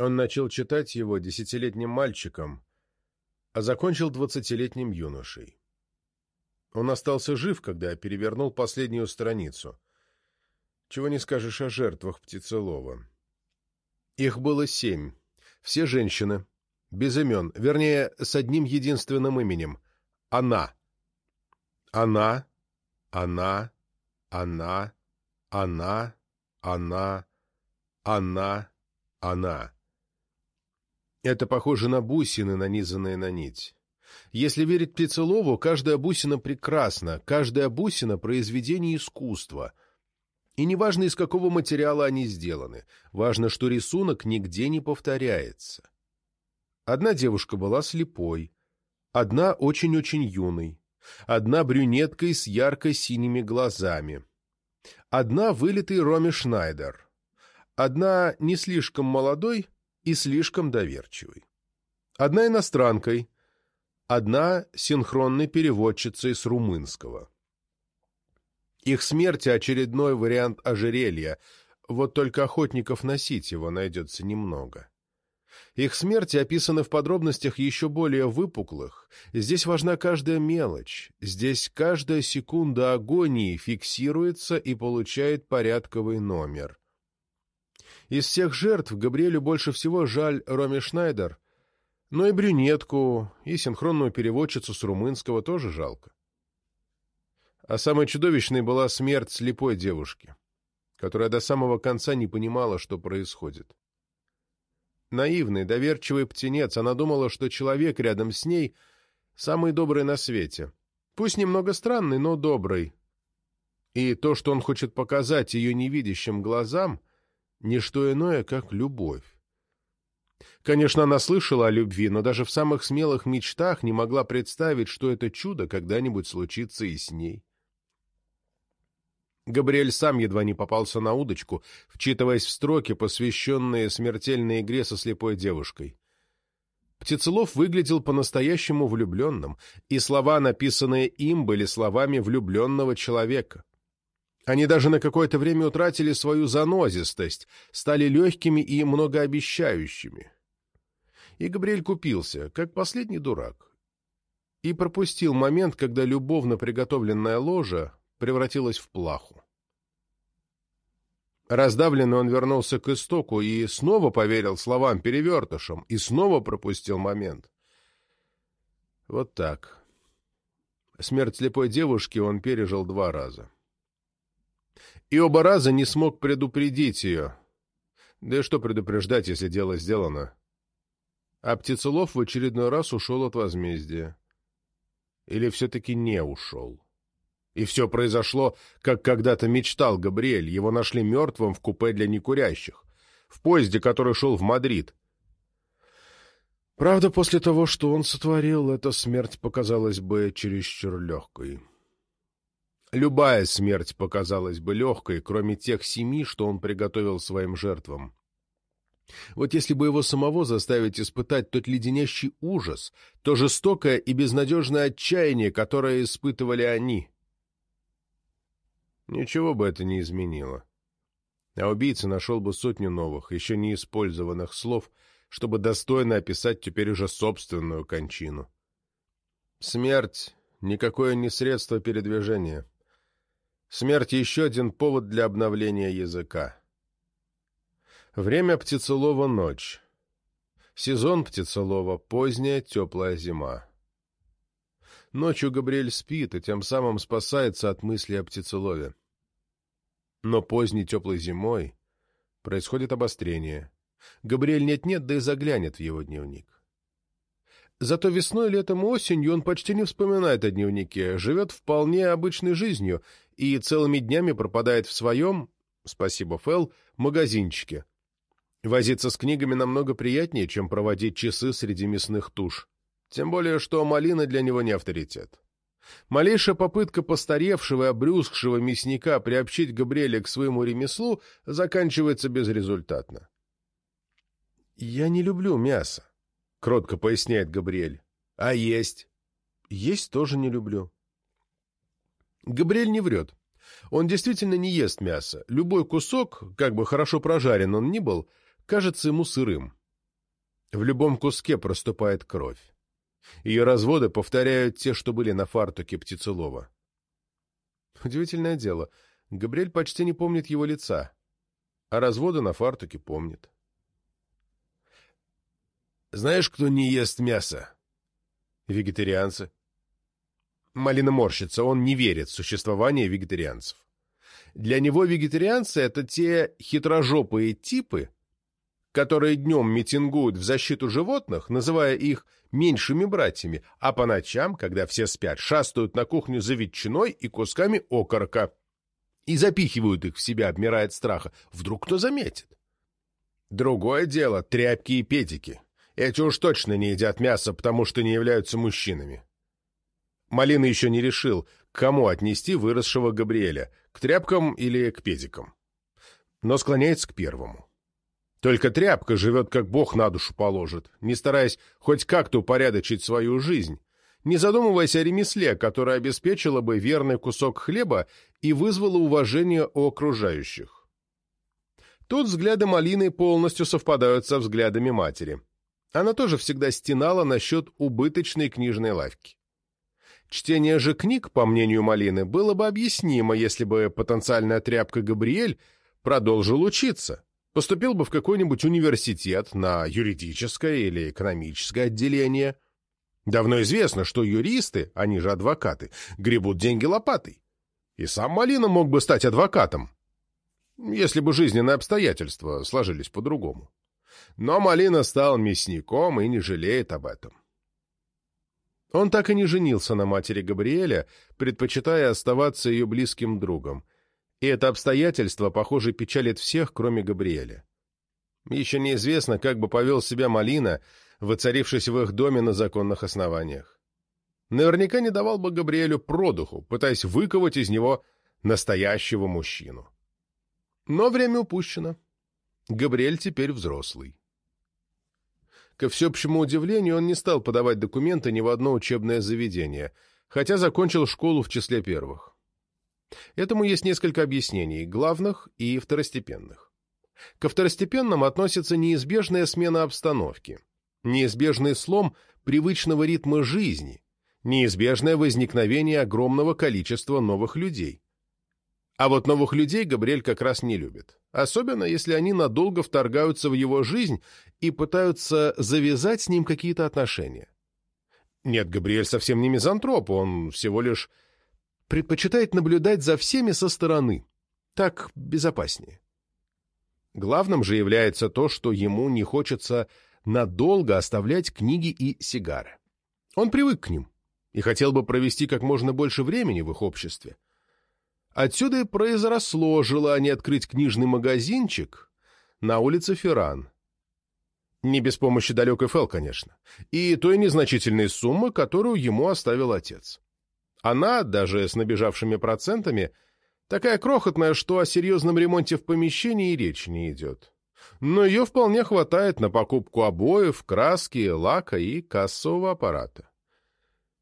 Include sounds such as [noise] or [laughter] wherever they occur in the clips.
Он начал читать его десятилетним мальчиком, а закончил двадцатилетним юношей. Он остался жив, когда перевернул последнюю страницу. Чего не скажешь о жертвах птицелова. Их было семь. Все женщины. Без имен. Вернее, с одним единственным именем. Она. Она. Она. Она. Она. Она. Она. Она. Это похоже на бусины, нанизанные на нить. Если верить Птицелову, каждая бусина прекрасна, каждая бусина — произведение искусства. И не важно, из какого материала они сделаны, важно, что рисунок нигде не повторяется. Одна девушка была слепой, одна очень-очень юной, одна брюнеткой с ярко-синими глазами, одна вылитый Роми Шнайдер, одна не слишком молодой и слишком доверчивой, одна иностранкой — одна синхронной переводчицей с румынского. Их смерть — очередной вариант ожерелья, вот только охотников носить его найдется немного. Их смерти описаны в подробностях еще более выпуклых. Здесь важна каждая мелочь. Здесь каждая секунда агонии фиксируется и получает порядковый номер. Из всех жертв Габриэлю больше всего жаль Роми Шнайдер — но и брюнетку, и синхронную переводчицу с румынского тоже жалко. А самой чудовищной была смерть слепой девушки, которая до самого конца не понимала, что происходит. Наивный, доверчивый птенец, она думала, что человек рядом с ней самый добрый на свете. Пусть немного странный, но добрый. И то, что он хочет показать ее невидящим глазам, — не что иное, как любовь. Конечно, она слышала о любви, но даже в самых смелых мечтах не могла представить, что это чудо когда-нибудь случится и с ней. Габриэль сам едва не попался на удочку, вчитываясь в строки, посвященные смертельной игре со слепой девушкой. Птицелов выглядел по-настоящему влюбленным, и слова, написанные им, были словами влюбленного человека. Они даже на какое-то время утратили свою занозистость, стали легкими и многообещающими. И Габриэль купился, как последний дурак. И пропустил момент, когда любовно приготовленная ложа превратилась в плаху. Раздавленный он вернулся к истоку и снова поверил словам перевертышам, и снова пропустил момент. Вот так. Смерть слепой девушки он пережил два раза. И оба раза не смог предупредить ее. Да и что предупреждать, если дело сделано? а Птицелов в очередной раз ушел от возмездия. Или все-таки не ушел? И все произошло, как когда-то мечтал Габриэль. Его нашли мертвым в купе для некурящих, в поезде, который шел в Мадрид. Правда, после того, что он сотворил, эта смерть показалась бы чересчур легкой. Любая смерть показалась бы легкой, кроме тех семи, что он приготовил своим жертвам. Вот если бы его самого заставить испытать тот леденящий ужас, то жестокое и безнадежное отчаяние, которое испытывали они. Ничего бы это не изменило. А убийца нашел бы сотню новых, еще не использованных слов, чтобы достойно описать теперь уже собственную кончину. Смерть — никакое не средство передвижения. Смерть — еще один повод для обновления языка. Время птицелова — ночь. Сезон птицелова — поздняя теплая зима. Ночью Габриэль спит и тем самым спасается от мысли о птицелове. Но поздней теплой зимой происходит обострение. Габриэль нет-нет, да и заглянет в его дневник. Зато весной, летом осенью он почти не вспоминает о дневнике, живет вполне обычной жизнью и целыми днями пропадает в своем, спасибо Фэл, магазинчике, Возиться с книгами намного приятнее, чем проводить часы среди мясных туш. Тем более, что малина для него не авторитет. Малейшая попытка постаревшего и обрюзгшего мясника приобщить Габриэля к своему ремеслу заканчивается безрезультатно. «Я не люблю мясо», — кротко поясняет Габриэль. «А есть?» «Есть тоже не люблю». Габриэль не врет. Он действительно не ест мясо. Любой кусок, как бы хорошо прожарен он ни был, кажется ему сырым. В любом куске проступает кровь. Ее разводы повторяют те, что были на фартуке Птицелова. Удивительное дело, Габриэль почти не помнит его лица, а разводы на фартуке помнит. «Знаешь, кто не ест мясо?» «Вегетарианцы». Малина морщится, он не верит в существование вегетарианцев. Для него вегетарианцы — это те хитрожопые типы, которые днем митингуют в защиту животных, называя их меньшими братьями, а по ночам, когда все спят, шастают на кухню за ветчиной и кусками окорока и запихивают их в себя, обмирая от страха. Вдруг кто заметит? Другое дело — тряпки и педики. Эти уж точно не едят мясо, потому что не являются мужчинами. Малина еще не решил, к кому отнести выросшего Габриэля, к тряпкам или к педикам. Но склоняется к первому. Только тряпка живет, как Бог на душу положит, не стараясь хоть как-то упорядочить свою жизнь, не задумываясь о ремесле, которое обеспечило бы верный кусок хлеба и вызвало уважение у окружающих. Тут взгляды Малины полностью совпадают со взглядами матери. Она тоже всегда стенала насчет убыточной книжной лавки. Чтение же книг, по мнению Малины, было бы объяснимо, если бы потенциальная тряпка Габриэль продолжил учиться поступил бы в какой-нибудь университет на юридическое или экономическое отделение. Давно известно, что юристы, они же адвокаты, гребут деньги лопатой. И сам Малина мог бы стать адвокатом, если бы жизненные обстоятельства сложились по-другому. Но Малина стал мясником и не жалеет об этом. Он так и не женился на матери Габриэля, предпочитая оставаться ее близким другом — и это обстоятельство, похоже, печалит всех, кроме Габриэля. Еще неизвестно, как бы повел себя Малина, воцарившись в их доме на законных основаниях. Наверняка не давал бы Габриэлю продуху, пытаясь выковать из него настоящего мужчину. Но время упущено. Габриэль теперь взрослый. Ко всеобщему удивлению, он не стал подавать документы ни в одно учебное заведение, хотя закончил школу в числе первых. Этому есть несколько объяснений, главных и второстепенных. Ко второстепенным относится неизбежная смена обстановки, неизбежный слом привычного ритма жизни, неизбежное возникновение огромного количества новых людей. А вот новых людей Габриэль как раз не любит, особенно если они надолго вторгаются в его жизнь и пытаются завязать с ним какие-то отношения. Нет, Габриэль совсем не мизантроп, он всего лишь предпочитает наблюдать за всеми со стороны. Так безопаснее. Главным же является то, что ему не хочется надолго оставлять книги и сигары. Он привык к ним и хотел бы провести как можно больше времени в их обществе. Отсюда и произросло желание открыть книжный магазинчик на улице Ферран. Не без помощи далекой Фел, конечно, и той незначительной суммы, которую ему оставил отец. Она, даже с набежавшими процентами, такая крохотная, что о серьезном ремонте в помещении и речи не идет. Но ее вполне хватает на покупку обоев, краски, лака и кассового аппарата.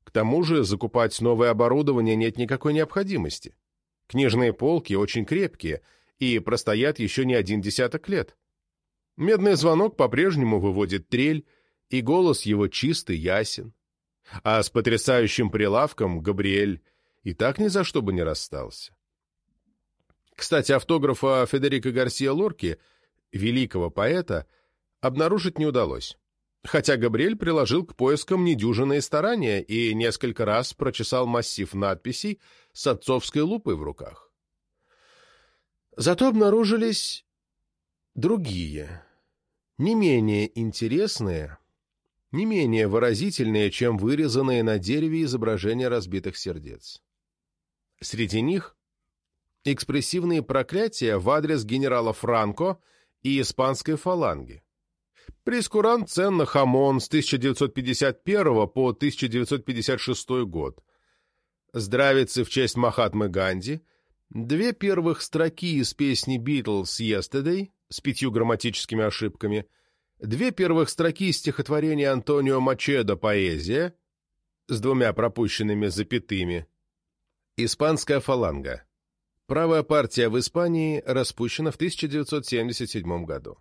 К тому же закупать новое оборудование нет никакой необходимости. Книжные полки очень крепкие и простоят еще не один десяток лет. Медный звонок по-прежнему выводит трель, и голос его чистый, ясен. А с потрясающим прилавком Габриэль и так ни за что бы не расстался. Кстати, автографа Федерико Гарсия Лорки, великого поэта, обнаружить не удалось. Хотя Габриэль приложил к поискам недюжинные старания и несколько раз прочесал массив надписей с отцовской лупой в руках. Зато обнаружились другие, не менее интересные не менее выразительные, чем вырезанные на дереве изображения разбитых сердец. Среди них экспрессивные проклятия в адрес генерала Франко и испанской фаланги. Прескурант цен на хамон с 1951 по 1956 год. Здравицы в честь Махатмы Ганди. Две первых строки из песни «Beatles Yesterday» с пятью грамматическими ошибками – Две первых строки стихотворения Антонио Мачедо «Поэзия» с двумя пропущенными запятыми. Испанская фаланга. Правая партия в Испании распущена в 1977 году.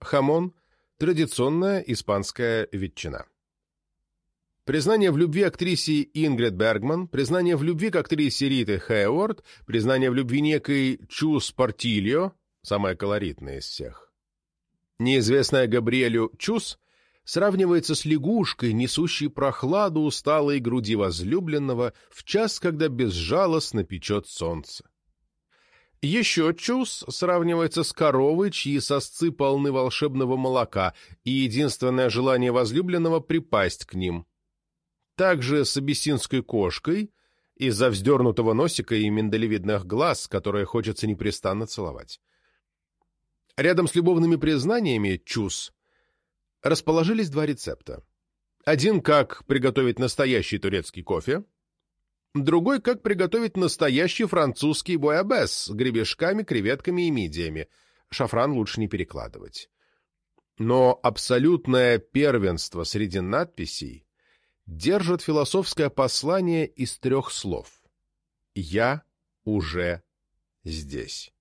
Хамон Традиционная испанская ветчина. Признание в любви актрисе Ингрид Бергман, признание в любви к актрисе Риты Хейворд, признание в любви некой Чус Портильо, самая колоритная из всех. Неизвестная Габриэлю Чус сравнивается с лягушкой, несущей прохладу усталой груди возлюбленного в час, когда безжалостно печет солнце. Еще Чус сравнивается с коровой, чьи сосцы полны волшебного молока, и единственное желание возлюбленного — припасть к ним. Также с абиссинской кошкой из-за вздернутого носика и миндалевидных глаз, которые хочется непрестанно целовать. Рядом с любовными признаниями Чус расположились два рецепта. Один, как приготовить настоящий турецкий кофе, другой, как приготовить настоящий французский буябес с гребешками, креветками и мидиями. Шафран лучше не перекладывать. Но абсолютное первенство среди надписей держит философское послание из трех слов. «Я уже здесь».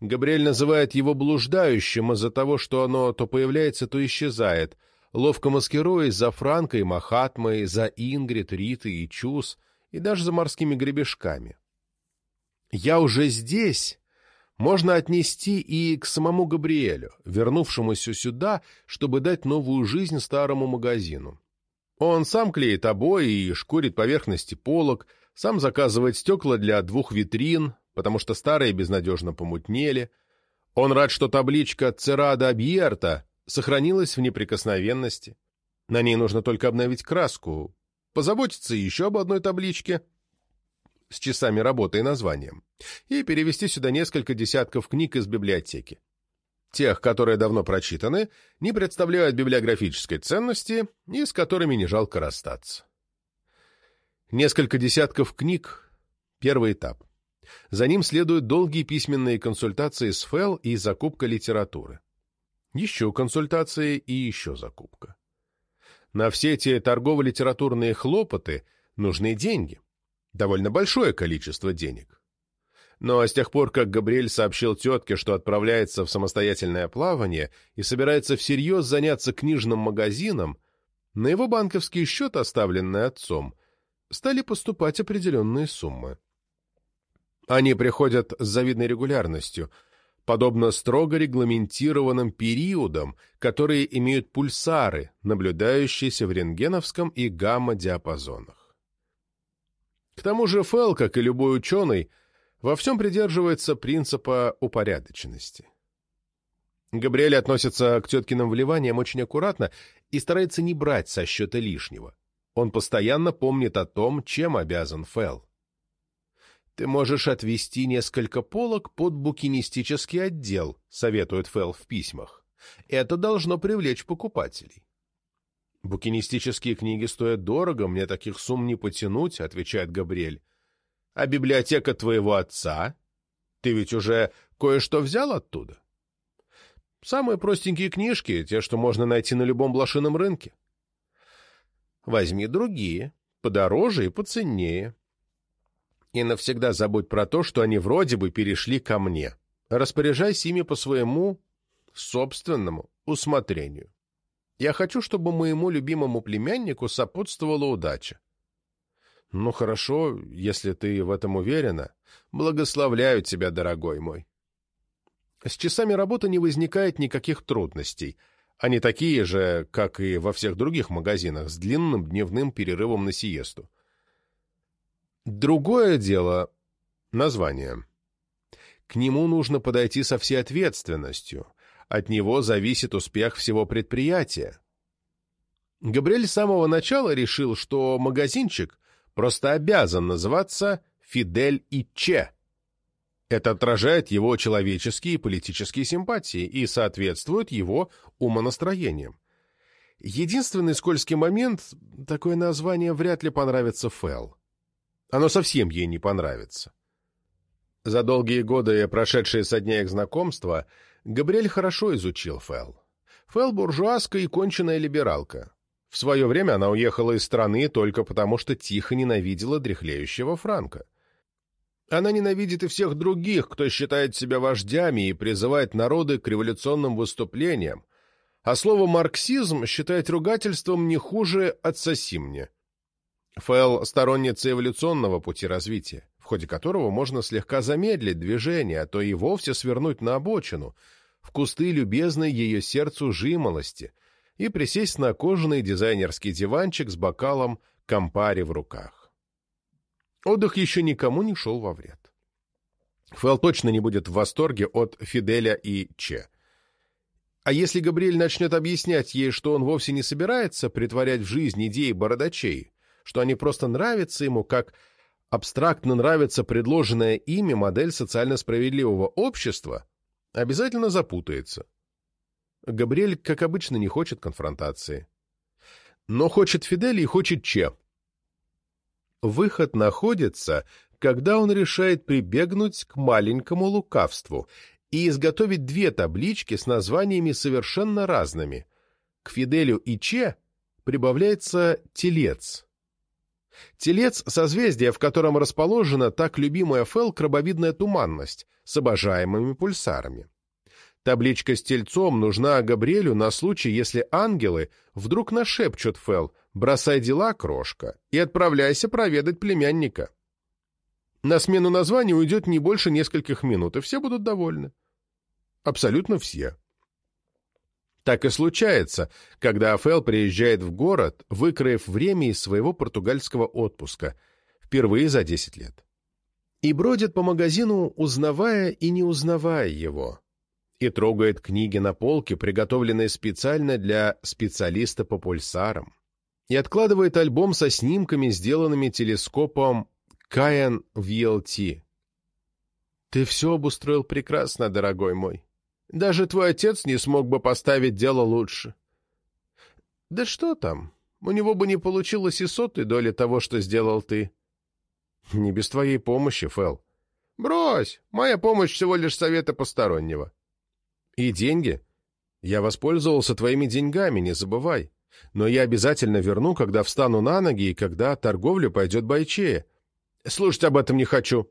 Габриэль называет его блуждающим из-за того, что оно то появляется, то исчезает, ловко маскируясь за Франкой, Махатмой, за Ингрид, Ритой и Чус, и даже за морскими гребешками. «Я уже здесь» можно отнести и к самому Габриэлю, вернувшемуся сюда, чтобы дать новую жизнь старому магазину. Он сам клеит обои и шкурит поверхности полок, сам заказывает стекла для двух витрин, потому что старые безнадежно помутнели. Он рад, что табличка «Церада Абьерта» сохранилась в неприкосновенности. На ней нужно только обновить краску, позаботиться еще об одной табличке с часами работы и названием, и перевести сюда несколько десятков книг из библиотеки. Тех, которые давно прочитаны, не представляют библиографической ценности и с которыми не жалко расстаться. Несколько десятков книг — первый этап. За ним следуют долгие письменные консультации с ФЭЛ и закупка литературы. Еще консультации и еще закупка. На все эти торгово-литературные хлопоты нужны деньги. Довольно большое количество денег. Но с тех пор, как Габриэль сообщил тетке, что отправляется в самостоятельное плавание и собирается всерьез заняться книжным магазином, на его банковский счет, оставленный отцом, стали поступать определенные суммы. Они приходят с завидной регулярностью, подобно строго регламентированным периодам, которые имеют пульсары, наблюдающиеся в рентгеновском и гамма-диапазонах. К тому же Фелл, как и любой ученый, во всем придерживается принципа упорядоченности. Габриэль относится к теткиным вливаниям очень аккуратно и старается не брать со счета лишнего. Он постоянно помнит о том, чем обязан Фелл. «Ты можешь отвести несколько полок под букинистический отдел», — советует Фелл в письмах. «Это должно привлечь покупателей». «Букинистические книги стоят дорого, мне таких сумм не потянуть», — отвечает Габриэль. А библиотека твоего отца? Ты ведь уже кое-что взял оттуда? Самые простенькие книжки, те, что можно найти на любом блошином рынке. Возьми другие, подороже и поценнее. И навсегда забудь про то, что они вроде бы перешли ко мне. Распоряжайся ими по своему собственному усмотрению. Я хочу, чтобы моему любимому племяннику сопутствовала удача. «Ну хорошо, если ты в этом уверена. Благословляю тебя, дорогой мой». С часами работы не возникает никаких трудностей. Они такие же, как и во всех других магазинах, с длинным дневным перерывом на сиесту. Другое дело — название. К нему нужно подойти со всей ответственностью. От него зависит успех всего предприятия. Габриэль с самого начала решил, что магазинчик просто обязан называться Фидель и Че. Это отражает его человеческие и политические симпатии и соответствует его умонастроениям. Единственный скользкий момент — такое название вряд ли понравится Фэл. Оно совсем ей не понравится. За долгие годы, прошедшие со дня их знакомства, Габриэль хорошо изучил Фэл. Фэл — буржуазская и конченая либералка. В свое время она уехала из страны только потому, что тихо ненавидела дряхлеющего Франка. Она ненавидит и всех других, кто считает себя вождями и призывает народы к революционным выступлениям, а слово «марксизм» считает ругательством не хуже «отсоси мне». Фэл – сторонница эволюционного пути развития, в ходе которого можно слегка замедлить движение, а то и вовсе свернуть на обочину, в кусты любезной ее сердцу жимолости и присесть на кожаный дизайнерский диванчик с бокалом компари в руках. Отдых еще никому не шел во вред. Фэл точно не будет в восторге от Фиделя и Че. А если Габриэль начнет объяснять ей, что он вовсе не собирается притворять в жизнь идеи бородачей, что они просто нравятся ему, как абстрактно нравится предложенная ими модель социально справедливого общества, обязательно запутается. Габриэль, как обычно, не хочет конфронтации. Но хочет Фидель и хочет Че. Выход находится, когда он решает прибегнуть к маленькому лукавству и изготовить две таблички с названиями совершенно разными. К Фиделю и Че прибавляется телец. Телец — созвездие, в котором расположена так любимая Фел крабовидная туманность с обожаемыми пульсарами. Табличка с тельцом нужна Габриэлю на случай, если ангелы вдруг нашепчут Фел «бросай дела, крошка, и отправляйся проведать племянника». На смену названия уйдет не больше нескольких минут, и все будут довольны. Абсолютно все. Так и случается, когда Афел приезжает в город, выкроив время из своего португальского отпуска, впервые за 10 лет. И бродит по магазину, узнавая и не узнавая его, и трогает книги на полке, приготовленные специально для специалиста по пульсарам, и откладывает альбом со снимками, сделанными телескопом Каян VLT. Ты все обустроил прекрасно, дорогой мой. Даже твой отец не смог бы поставить дело лучше. Да что там, у него бы не получилось и сотой доли того, что сделал ты. Не без твоей помощи, Фэл. Брось, моя помощь всего лишь совета постороннего. И деньги? Я воспользовался твоими деньгами, не забывай. Но я обязательно верну, когда встану на ноги и когда торговля пойдет бойчее. Слушать об этом не хочу.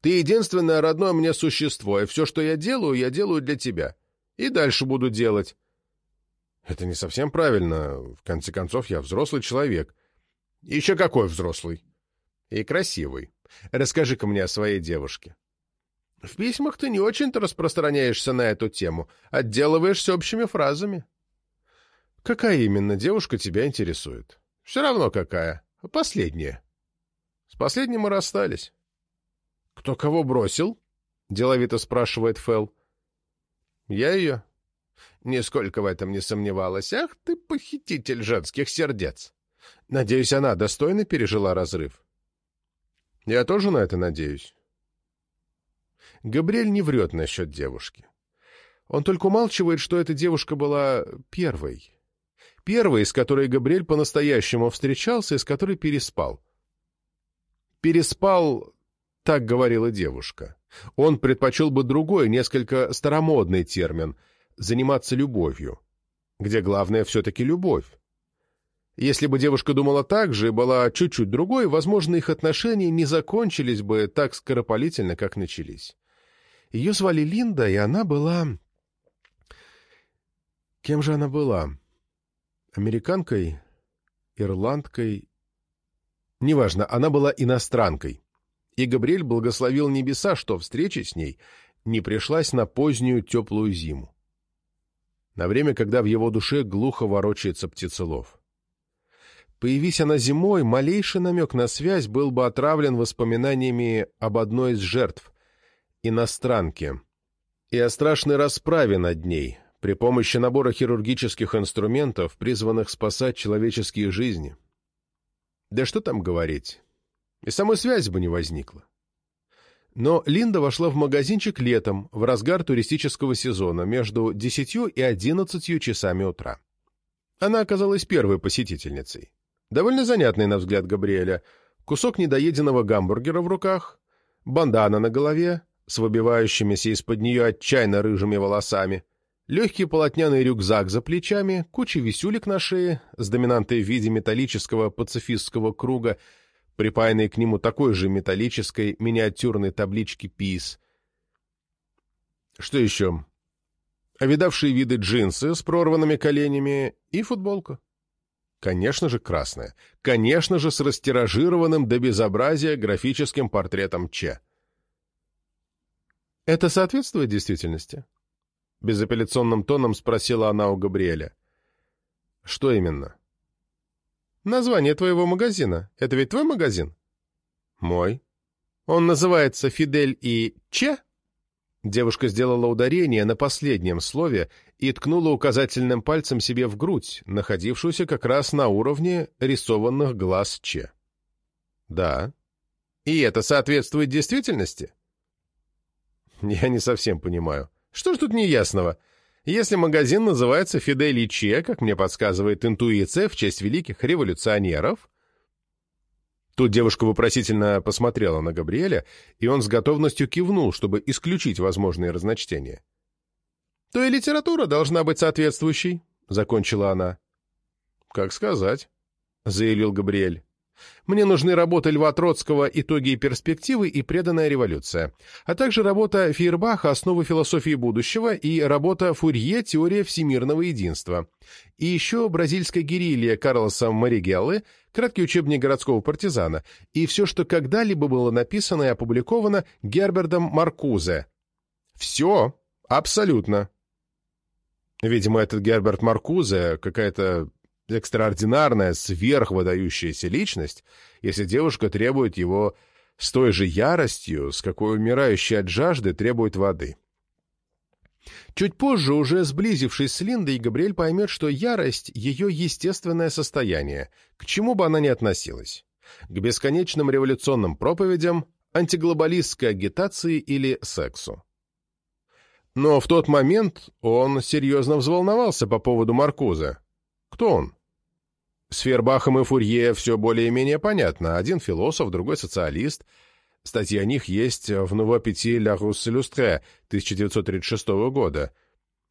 Ты единственное родное мне существо, и все, что я делаю, я делаю для тебя. И дальше буду делать. Это не совсем правильно. В конце концов, я взрослый человек. Еще какой взрослый? И красивый. Расскажи-ка мне о своей девушке. В письмах ты не очень-то распространяешься на эту тему, отделываешься общими фразами. Какая именно девушка тебя интересует? Все равно какая. Последняя. С последним мы расстались. — Кто кого бросил? — деловито спрашивает Фэл. — Я ее. Нисколько в этом не сомневалась. Ах ты, похититель женских сердец! Надеюсь, она достойно пережила разрыв. — Я тоже на это надеюсь. Габриэль не врет насчет девушки. Он только умалчивает, что эта девушка была первой. Первой, с которой Габриэль по-настоящему встречался и с которой переспал. Переспал, так говорила девушка. Он предпочел бы другой, несколько старомодный термин — заниматься любовью, где главное все-таки любовь. Если бы девушка думала так же и была чуть-чуть другой, возможно, их отношения не закончились бы так скоропалительно, как начались. Ее звали Линда, и она была... Кем же она была? Американкой? Ирландкой? Неважно, она была иностранкой. И Габриэль благословил небеса, что встреча с ней не пришлась на позднюю теплую зиму. На время, когда в его душе глухо ворочается птицелов. Появись она зимой, малейший намек на связь был бы отравлен воспоминаниями об одной из жертв — иностранке, и о страшной расправе над ней при помощи набора хирургических инструментов, призванных спасать человеческие жизни. Да что там говорить. И самой связи бы не возникло. Но Линда вошла в магазинчик летом, в разгар туристического сезона, между 10 и 11 часами утра. Она оказалась первой посетительницей. Довольно занятный, на взгляд Габриэля, кусок недоеденного гамбургера в руках, бандана на голове, с выбивающимися из-под нее отчаянно рыжими волосами, Легкий полотняный рюкзак за плечами, куча висюлек на шее, с доминантой в виде металлического пацифистского круга, припаянной к нему такой же металлической миниатюрной таблички ПИС. Что еще? видавшие виды джинсы с прорванными коленями и футболка. Конечно же, красная. Конечно же, с растиражированным до безобразия графическим портретом Че. «Это соответствует действительности?» Безапелляционным тоном спросила она у Габриэля. «Что именно?» «Название твоего магазина. Это ведь твой магазин?» «Мой». «Он называется «Фидель и Че»?» Девушка сделала ударение на последнем слове и ткнула указательным пальцем себе в грудь, находившуюся как раз на уровне рисованных глаз Че. «Да». «И это соответствует действительности?» «Я не совсем понимаю. Что ж тут неясного? Если магазин называется «Фидель и Че», как мне подсказывает интуиция в честь великих революционеров, Тут девушка вопросительно посмотрела на Габриэля, и он с готовностью кивнул, чтобы исключить возможные разночтения. «То и литература должна быть соответствующей», — закончила она. «Как сказать», — заявил Габриэль. Мне нужны работы Льва Троцкого «Итоги и перспективы» и «Преданная революция», а также работа Фейербаха «Основы философии будущего» и работа Фурье «Теория всемирного единства». И еще бразильская гирилья Карлоса Маригеллы «Краткий учебник городского партизана» и все, что когда-либо было написано и опубликовано Гербертом Маркузе. Все, абсолютно. Видимо, этот Герберт Маркузе какая-то экстраординарная, сверхвыдающаяся личность, если девушка требует его с той же яростью, с какой умирающий от жажды требует воды. Чуть позже, уже сблизившись с Линдой, Габриэль поймет, что ярость — ее естественное состояние, к чему бы она ни относилась. К бесконечным революционным проповедям, антиглобалистской агитации или сексу. Но в тот момент он серьезно взволновался по поводу Маркуза. Кто он? С Фербахом и Фурье все более-менее понятно. Один философ, другой социалист. Статьи о них есть в «Новопети Ля Рус Иллюстре» 1936 года.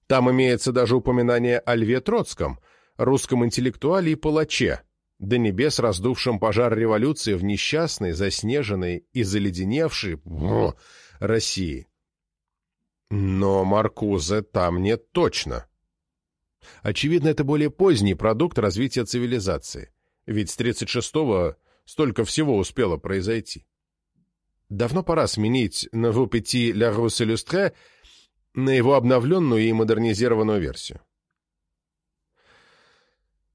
Там имеется даже упоминание о Льве Троцком, русском интеллектуале и палаче, до небес раздувшем пожар революции в несчастной, заснеженной и заледеневшей России. Но Маркузе там нет точно. Очевидно, это более поздний продукт развития цивилизации, ведь с 36-го столько всего успело произойти. Давно пора сменить «Nouveau Petit La Rousse Illustrée» на его обновленную и модернизированную версию.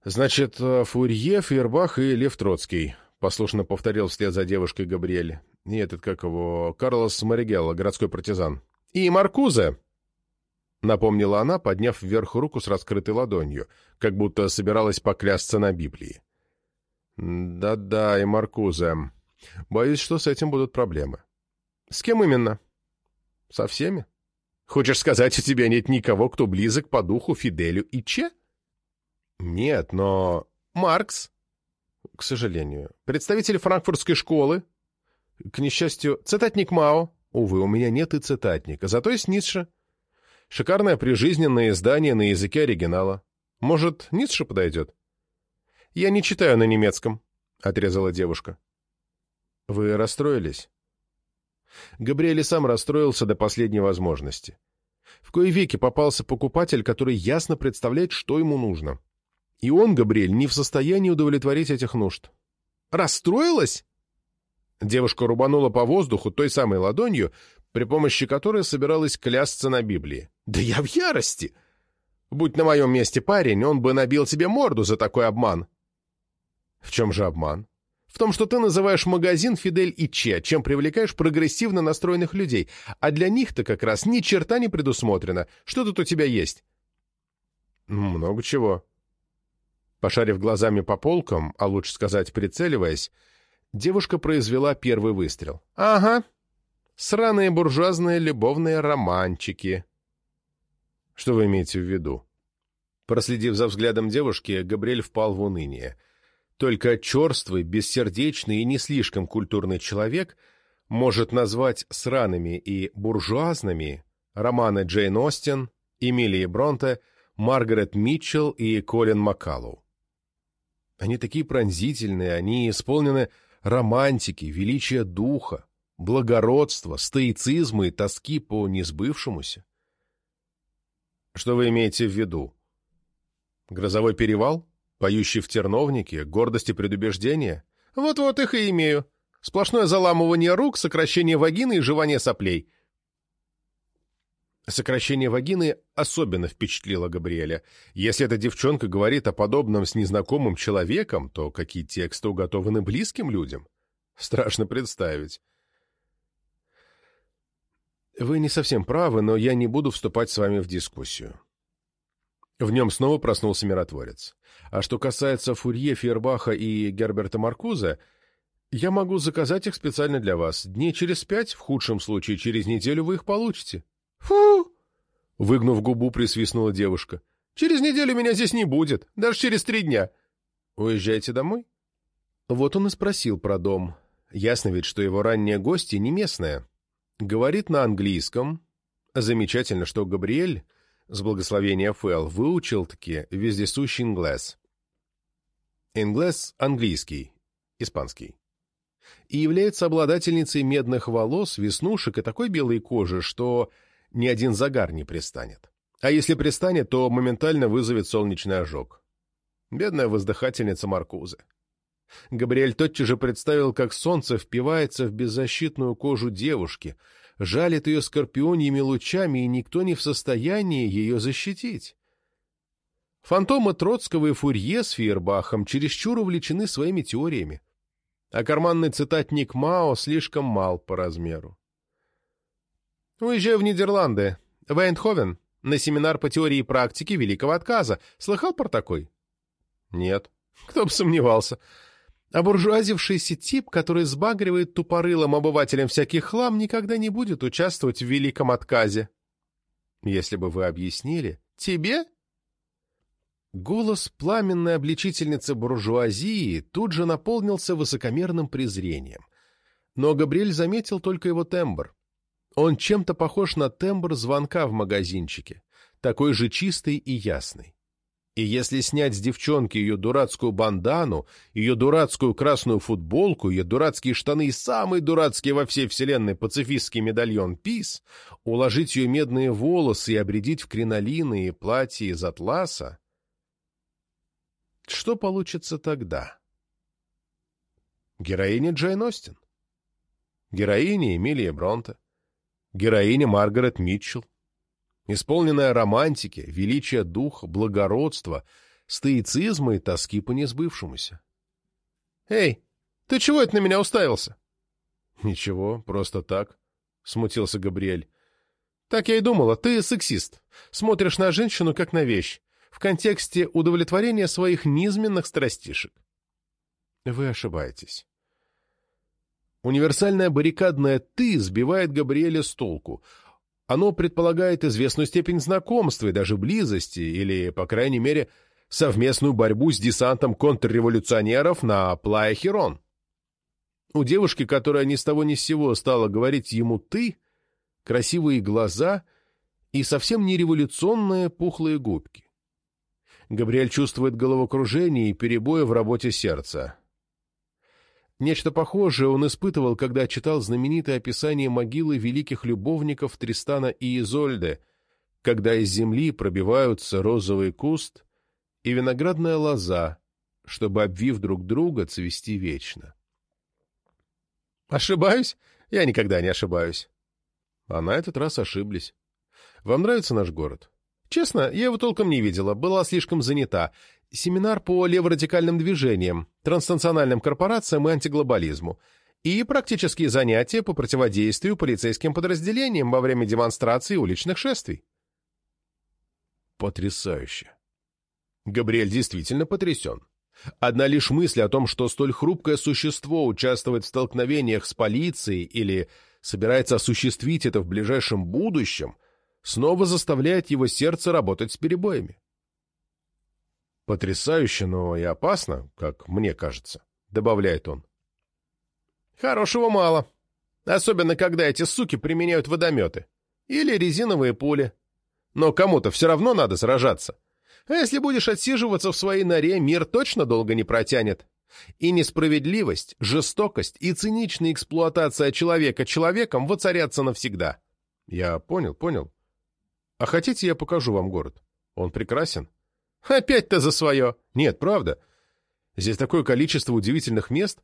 «Значит, Фурье, Фейербах и Лев Троцкий», — послушно повторил вслед за девушкой Габриэль. И этот, как его, Карлос Маригелло, городской партизан. «И Маркузе», — напомнила она, подняв вверх руку с раскрытой ладонью, как будто собиралась поклясться на Библии. «Да-да, и Маркузе. Боюсь, что с этим будут проблемы». «С кем именно?» «Со всеми. Хочешь сказать, у тебя нет никого, кто близок по духу Фиделю и Че?» «Нет, но...» «Маркс?» «К сожалению. Представитель франкфуртской школы?» «К несчастью, цитатник Мао?» «Увы, у меня нет и цитатника, зато есть Ницше». Шикарное прижизненное издание на языке оригинала. Может, Ницше подойдет? Я не читаю на немецком, — отрезала девушка. Вы расстроились? Габриэль сам расстроился до последней возможности. В кое веки попался покупатель, который ясно представляет, что ему нужно. И он, Габриэль, не в состоянии удовлетворить этих нужд. «Расстроилась?» Девушка рубанула по воздуху той самой ладонью, при помощи которой собиралась клясться на Библии. «Да я в ярости! Будь на моем месте парень, он бы набил тебе морду за такой обман». «В чем же обман?» «В том, что ты называешь магазин «Фидель и Че», чем привлекаешь прогрессивно настроенных людей, а для них-то как раз ни черта не предусмотрено. Что тут у тебя есть?» «Много чего». Пошарив глазами по полкам, а лучше сказать прицеливаясь, девушка произвела первый выстрел. «Ага, Сраные буржуазные любовные романчики. Что вы имеете в виду? Проследив за взглядом девушки, Габриэль впал в уныние. Только черствый, бессердечный и не слишком культурный человек может назвать сраными и буржуазными романы Джейн Остин, Эмилии Бронте, Маргарет Митчелл и Колин Маккаллоу. Они такие пронзительные, они исполнены романтики, величия духа, благородства, стоицизма и тоски по несбывшемуся. Что вы имеете в виду? Грозовой перевал? Поющий в терновнике? Гордость и предубеждение? Вот-вот их и имею. Сплошное заламывание рук, сокращение вагины и жевание соплей. Сокращение вагины особенно впечатлило Габриэля. Если эта девчонка говорит о подобном с незнакомым человеком, то какие тексты уготованы близким людям? Страшно представить. Вы не совсем правы, но я не буду вступать с вами в дискуссию. В нем снова проснулся миротворец. А что касается Фурье, Фейербаха и Герберта Маркуза, я могу заказать их специально для вас. Дней через пять, в худшем случае, через неделю вы их получите. «Фу!» — выгнув губу, присвистнула девушка. «Через неделю меня здесь не будет, даже через три дня. Уезжайте домой?» Вот он и спросил про дом. Ясно ведь, что его ранняя гостья не местная. Говорит на английском. Замечательно, что Габриэль, с благословения Фэл, выучил-таки вездесущий инглес. Инглес — английский, испанский. И является обладательницей медных волос, веснушек и такой белой кожи, что ни один загар не пристанет. А если пристанет, то моментально вызовет солнечный ожог. Бедная воздыхательница Маркузы. Габриэль тотчас же представил, как солнце впивается в беззащитную кожу девушки, жалит ее скорпионьими лучами, и никто не в состоянии ее защитить. Фантомы Троцкого и Фурье с Фейербахом чересчур увлечены своими теориями, а карманный цитатник Мао слишком мал по размеру. Уезжаю в Нидерланды, в на семинар по теории и практике великого отказа. Слыхал про такой? Нет. Кто бы сомневался. Обуржуазившийся тип, который сбагривает тупорылым обывателям всяких хлам, никогда не будет участвовать в великом отказе. Если бы вы объяснили... Тебе? Голос пламенной обличительницы буржуазии тут же наполнился высокомерным презрением. Но Габриэль заметил только его тембр. Он чем-то похож на тембр звонка в магазинчике, такой же чистый и ясный. И если снять с девчонки ее дурацкую бандану, ее дурацкую красную футболку, ее дурацкие штаны и самый дурацкий во всей вселенной пацифистский медальон ПИС, уложить ее медные волосы и обредить в кринолины и платье из атласа, что получится тогда? Героиня Джейн Остин. Героиня Эмилия Бронте героиня Маргарет Митчелл, исполненная романтики, величия духа, благородства, стоицизма и тоски по несбывшемуся. «Эй, ты чего это на меня уставился?» «Ничего, просто так», — смутился Габриэль. «Так я и думала, ты сексист. Смотришь на женщину как на вещь, в контексте удовлетворения своих низменных страстишек». «Вы ошибаетесь. Универсальное баррикадное «ты» сбивает Габриэля с толку. Оно предполагает известную степень знакомства и даже близости, или, по крайней мере, совместную борьбу с десантом контрреволюционеров на Плая Херон. У девушки, которая ни с того ни с сего стала говорить ему «ты», красивые глаза и совсем не революционные пухлые губки. Габриэль чувствует головокружение и перебои в работе сердца. Нечто похожее он испытывал, когда читал знаменитое описание могилы великих любовников Тристана и Изольды, когда из земли пробиваются розовый куст и виноградная лоза, чтобы, обвив друг друга, цвести вечно. «Ошибаюсь? Я никогда не ошибаюсь». А на этот раз ошиблись. «Вам нравится наш город?» «Честно, я его толком не видела, была слишком занята семинар по леворадикальным движениям, транснациональным корпорациям и антиглобализму, и практические занятия по противодействию полицейским подразделениям во время демонстраций и уличных шествий. Потрясающе. Габриэль действительно потрясен. Одна лишь мысль о том, что столь хрупкое существо участвует в столкновениях с полицией или собирается осуществить это в ближайшем будущем, снова заставляет его сердце работать с перебоями. Потрясающе, но и опасно, как мне кажется, — добавляет он. Хорошего мало. Особенно, когда эти суки применяют водометы. Или резиновые пули. Но кому-то все равно надо сражаться. А если будешь отсиживаться в своей норе, мир точно долго не протянет. И несправедливость, жестокость и циничная эксплуатация человека человеком воцарятся навсегда. Я понял, понял. А хотите, я покажу вам город? Он прекрасен. Опять-то за свое. Нет, правда. Здесь такое количество удивительных мест,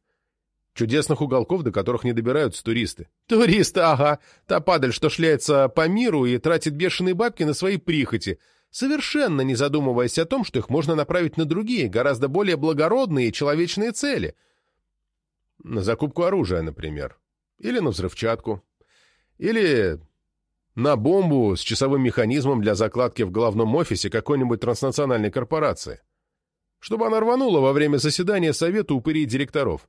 чудесных уголков, до которых не добираются туристы. Туристы, ага. Та падаль, что шляется по миру и тратит бешеные бабки на свои прихоти, совершенно не задумываясь о том, что их можно направить на другие, гораздо более благородные и человечные цели. На закупку оружия, например. Или на взрывчатку. Или на бомбу с часовым механизмом для закладки в главном офисе какой-нибудь транснациональной корпорации. Чтобы она рванула во время заседания Совета упырей директоров.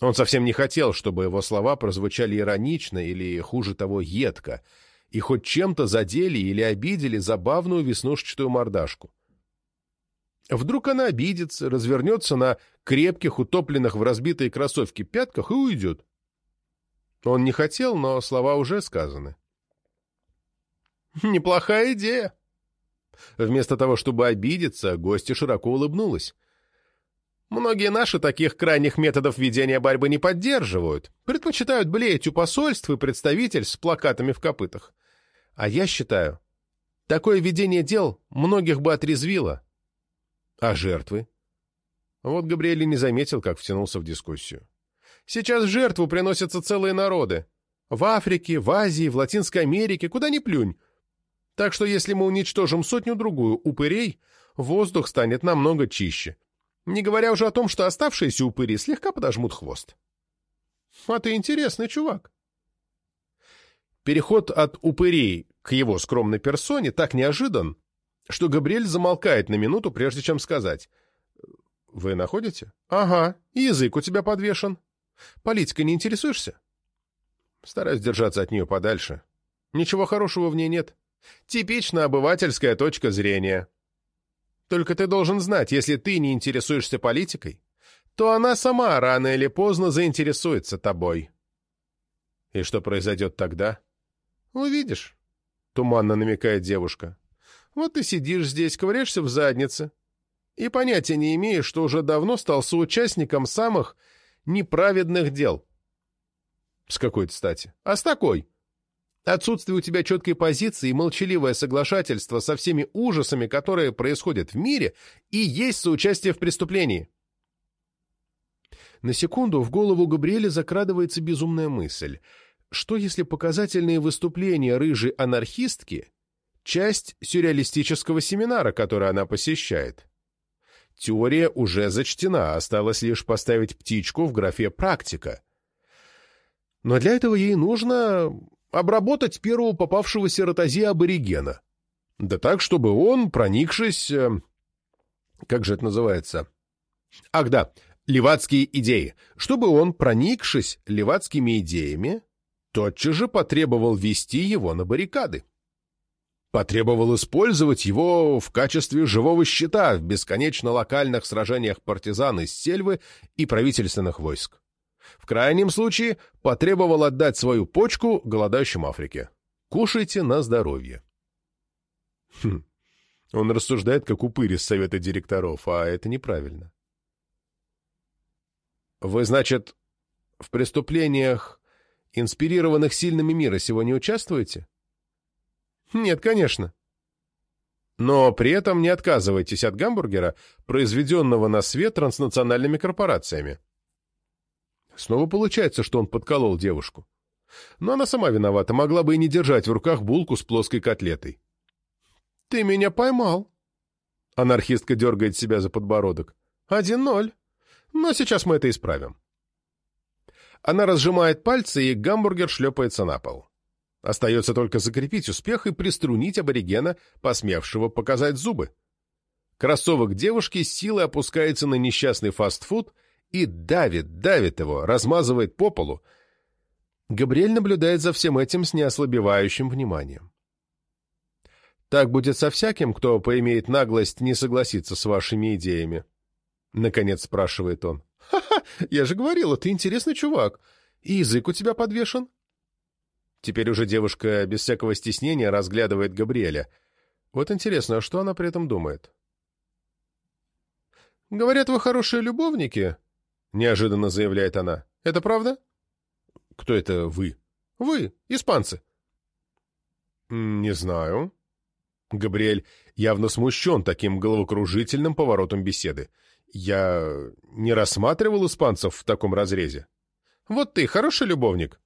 Он совсем не хотел, чтобы его слова прозвучали иронично или, хуже того, едко, и хоть чем-то задели или обидели забавную веснушчатую мордашку. Вдруг она обидится, развернется на крепких, утопленных в разбитые кроссовки пятках и уйдет. Он не хотел, но слова уже сказаны. «Неплохая идея!» Вместо того, чтобы обидеться, гостья широко улыбнулась. Многие наши таких крайних методов ведения борьбы не поддерживают, предпочитают блеять у посольств и представительств с плакатами в копытах. А я считаю, такое ведение дел многих бы отрезвило. А жертвы? Вот Габриэль не заметил, как втянулся в дискуссию. Сейчас жертву приносятся целые народы. В Африке, в Азии, в Латинской Америке, куда ни плюнь. Так что если мы уничтожим сотню-другую упырей, воздух станет намного чище. Не говоря уже о том, что оставшиеся упыри слегка подожмут хвост. А ты интересный чувак. Переход от упырей к его скромной персоне так неожидан, что Габриэль замолкает на минуту, прежде чем сказать. «Вы находите?» «Ага, язык у тебя подвешен. Политикой не интересуешься?» Стараюсь держаться от нее подальше. Ничего хорошего в ней нет. Типично обывательская точка зрения. Только ты должен знать, если ты не интересуешься политикой, то она сама рано или поздно заинтересуется тобой. И что произойдет тогда? Увидишь, — туманно намекает девушка. Вот ты сидишь здесь, ковыряешься в заднице, и понятия не имеешь, что уже давно стал соучастником самых неправедных дел. С какой-то стати? А с такой. Отсутствие у тебя четкой позиции и молчаливое соглашательство со всеми ужасами, которые происходят в мире, и есть соучастие в преступлении. На секунду в голову Габриэля закрадывается безумная мысль. Что если показательные выступления рыжей анархистки — часть сюрреалистического семинара, который она посещает? Теория уже зачтена, осталось лишь поставить птичку в графе «практика». Но для этого ей нужно обработать первого попавшегося ротози аборигена. Да так, чтобы он, проникшись... Э, как же это называется? Ах да, левацкие идеи. Чтобы он, проникшись левацкими идеями, тотчас же потребовал вести его на баррикады. Потребовал использовать его в качестве живого щита в бесконечно локальных сражениях партизан из сельвы и правительственных войск. В крайнем случае потребовал отдать свою почку голодающим Африке. Кушайте на здоровье. Хм. Он рассуждает, как упырь из совета директоров, а это неправильно. Вы, значит, в преступлениях, инспирированных сильными мира сего не участвуете? Нет, конечно. Но при этом не отказывайтесь от гамбургера, произведенного на свет транснациональными корпорациями. Снова получается, что он подколол девушку. Но она сама виновата, могла бы и не держать в руках булку с плоской котлетой. «Ты меня поймал!» Анархистка дергает себя за подбородок. «Один ноль. Но сейчас мы это исправим». Она разжимает пальцы, и гамбургер шлепается на пол. Остается только закрепить успех и приструнить аборигена, посмевшего показать зубы. Кроссовок девушки с силой опускается на несчастный фастфуд — и давит, давит его, размазывает по полу. Габриэль наблюдает за всем этим с неослабевающим вниманием. «Так будет со всяким, кто поимеет наглость не согласиться с вашими идеями?» Наконец спрашивает он. «Ха-ха, я же говорила, ты интересный чувак. И язык у тебя подвешен?» Теперь уже девушка без всякого стеснения разглядывает Габриэля. Вот интересно, а что она при этом думает? «Говорят, вы хорошие любовники?» — неожиданно заявляет она. «Это правда?» «Кто это вы?» «Вы, испанцы». «Не знаю». Габриэль явно смущен таким головокружительным поворотом беседы. «Я не рассматривал испанцев в таком разрезе». «Вот ты хороший любовник?»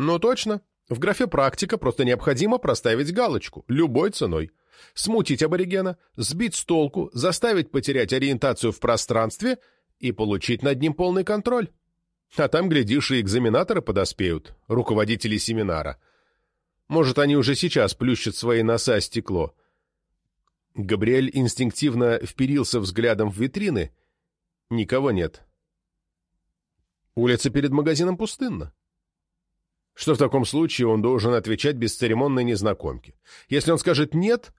«Ну точно. В графе «практика» просто необходимо проставить галочку, любой ценой. Смутить аборигена, сбить с толку, заставить потерять ориентацию в пространстве и получить над ним полный контроль. А там, глядишь, и экзаменаторы подоспеют, руководители семинара. Может, они уже сейчас плющат свои носа стекло. Габриэль инстинктивно вперился взглядом в витрины. Никого нет. Улица перед магазином пустынна. Что в таком случае он должен отвечать бесцеремонной незнакомке? Если он скажет «нет»,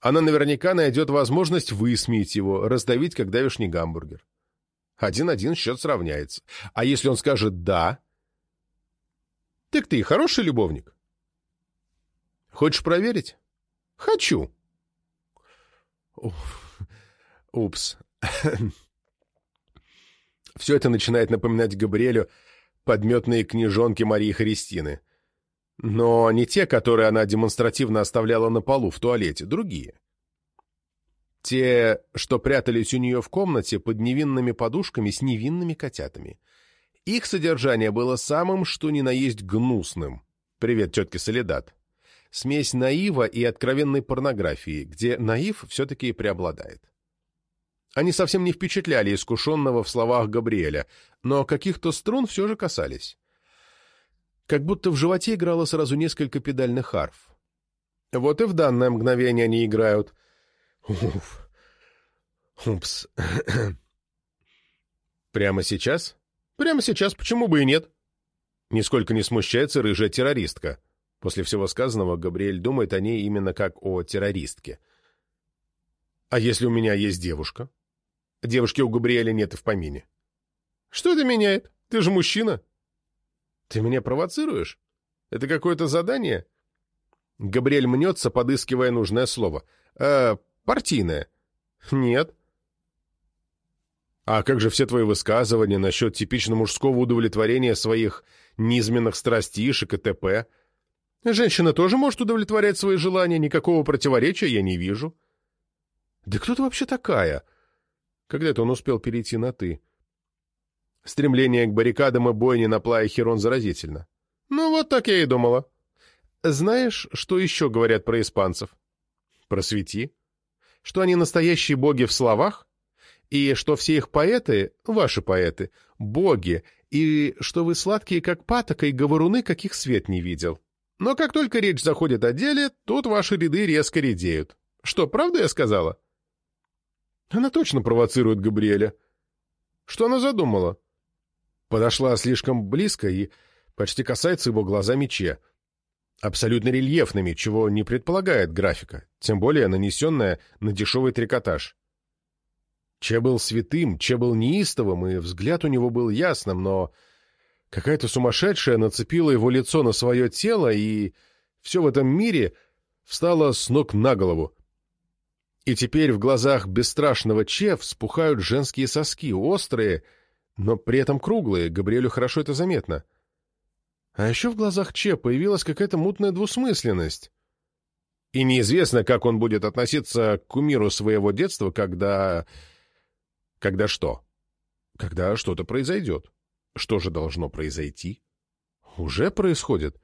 она наверняка найдет возможность высмеять его, раздавить, как давишний гамбургер. Один-один счет сравняется. А если он скажет «да», так ты хороший любовник? Хочешь проверить? Хочу. Упс. [laughs] Все это начинает напоминать Габриэлю подметные книжонки Марии Христины. Но не те, которые она демонстративно оставляла на полу в туалете, другие. Те, что прятались у нее в комнате под невинными подушками с невинными котятами. Их содержание было самым, что ни на есть гнусным. Привет, тетке Солидат смесь наива и откровенной порнографии, где наив все-таки преобладает. Они совсем не впечатляли искушенного в словах Габриэля, но каких-то струн все же касались. Как будто в животе играло сразу несколько педальных арф. Вот и в данное мгновение они играют. Уф. Упс. [clears throat] Прямо сейчас? Прямо сейчас, почему бы и нет? Нисколько не смущается рыжая террористка. После всего сказанного Габриэль думает о ней именно как о террористке. «А если у меня есть девушка?» «Девушки у Габриэля нет и в помине». «Что это меняет? Ты же мужчина». «Ты меня провоцируешь? Это какое-то задание?» Габриэль мнется, подыскивая нужное слово. «Э, партийное». «Нет». «А как же все твои высказывания насчет типично мужского удовлетворения своих низменных страстишек и т.п.?» Женщина тоже может удовлетворять свои желания, никакого противоречия я не вижу. Да кто ты вообще такая? Когда-то он успел перейти на «ты». Стремление к баррикадам и бойне на плае Херон заразительно. Ну, вот так я и думала. Знаешь, что еще говорят про испанцев? Просвети. Что они настоящие боги в словах, и что все их поэты, ваши поэты, боги, и что вы сладкие, как патока, и говоруны, каких свет не видел. Но как только речь заходит о деле, тут ваши ряды резко редеют. Что, правда я сказала? Она точно провоцирует Габриэля. Что она задумала? Подошла слишком близко и почти касается его глазами Че. Абсолютно рельефными, чего не предполагает графика, тем более нанесенная на дешевый трикотаж. Че был святым, Че был неистовым, и взгляд у него был ясным, но Какая-то сумасшедшая нацепила его лицо на свое тело, и все в этом мире встало с ног на голову. И теперь в глазах бесстрашного Че вспухают женские соски, острые, но при этом круглые, Габриэлю хорошо это заметно. А еще в глазах Че появилась какая-то мутная двусмысленность. И неизвестно, как он будет относиться к кумиру своего детства, когда... Когда что? Когда что-то произойдет. Что же должно произойти? Уже происходит.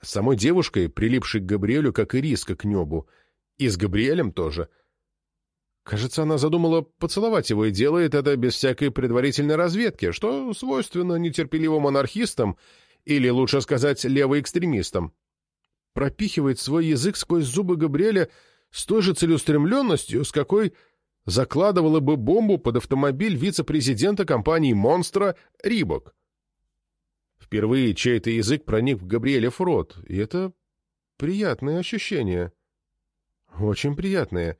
С самой девушкой, прилипшей к Габриэлю, как и риска к небу, и с Габриэлем тоже. Кажется, она задумала поцеловать его и делает это без всякой предварительной разведки, что свойственно нетерпеливым анархистам или, лучше сказать, левоэкстремистам. Пропихивает свой язык сквозь зубы Габриэля с той же целеустремленностью, с какой закладывала бы бомбу под автомобиль вице-президента компании «Монстра» Рибок. Впервые чей-то язык проник в Габриэлев рот, и это приятное ощущение. Очень приятное.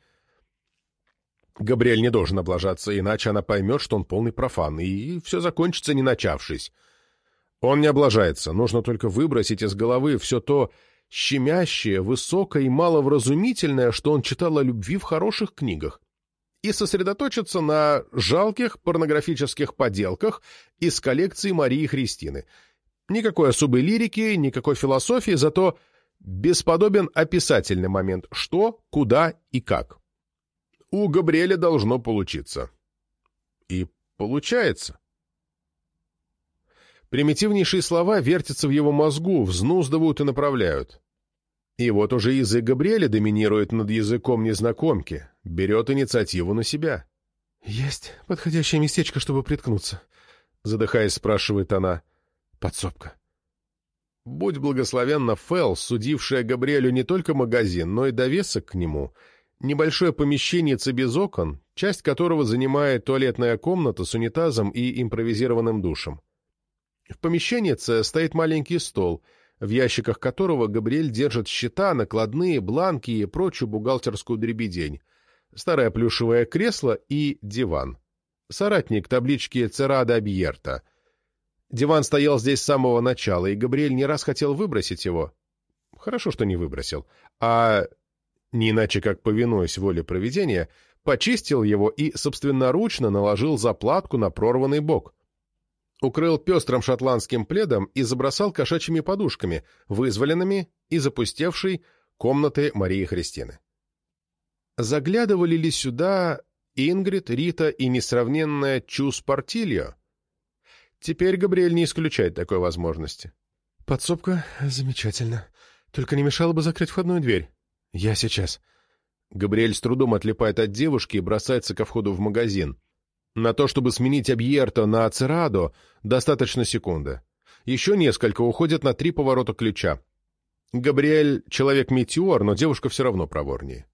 Габриэль не должен облажаться, иначе она поймет, что он полный профан, и все закончится, не начавшись. Он не облажается, нужно только выбросить из головы все то щемящее, высокое и маловразумительное, что он читал о любви в хороших книгах и сосредоточиться на жалких порнографических поделках из коллекции Марии Христины. Никакой особой лирики, никакой философии, зато Бесподобен описательный момент «что», «куда» и «как». У Габриэля должно получиться. И получается. Примитивнейшие слова вертятся в его мозгу, взнуздывают и направляют. И вот уже язык Габриэля доминирует над языком незнакомки, берет инициативу на себя. «Есть подходящее местечко, чтобы приткнуться?» Задыхаясь, спрашивает она. «Подсобка». Будь благословенна Фелл, судившая Габриэлю не только магазин, но и довесок к нему, небольшое помещение без окон, часть которого занимает туалетная комната с унитазом и импровизированным душем. В помещении стоит маленький стол, в ящиках которого Габриэль держит счета, накладные, бланки и прочую бухгалтерскую дребедень, старое плюшевое кресло и диван. Соратник таблички Церада Бьерта. Диван стоял здесь с самого начала, и Габриэль не раз хотел выбросить его. Хорошо, что не выбросил. А, не иначе как повинуясь воле проведения, почистил его и собственноручно наложил заплатку на прорванный бок. Укрыл пестрым шотландским пледом и забросал кошачьими подушками, вызволенными и запустевшей комнаты Марии Христины. Заглядывали ли сюда Ингрид, Рита и несравненная Чус Портильо? Теперь Габриэль не исключает такой возможности. «Подсобка замечательно. Только не мешало бы закрыть входную дверь. Я сейчас». Габриэль с трудом отлипает от девушки и бросается ко входу в магазин. На то, чтобы сменить Абьерто на Ацерадо, достаточно секунды. Еще несколько уходят на три поворота ключа. Габриэль — человек-метеор, но девушка все равно проворнее.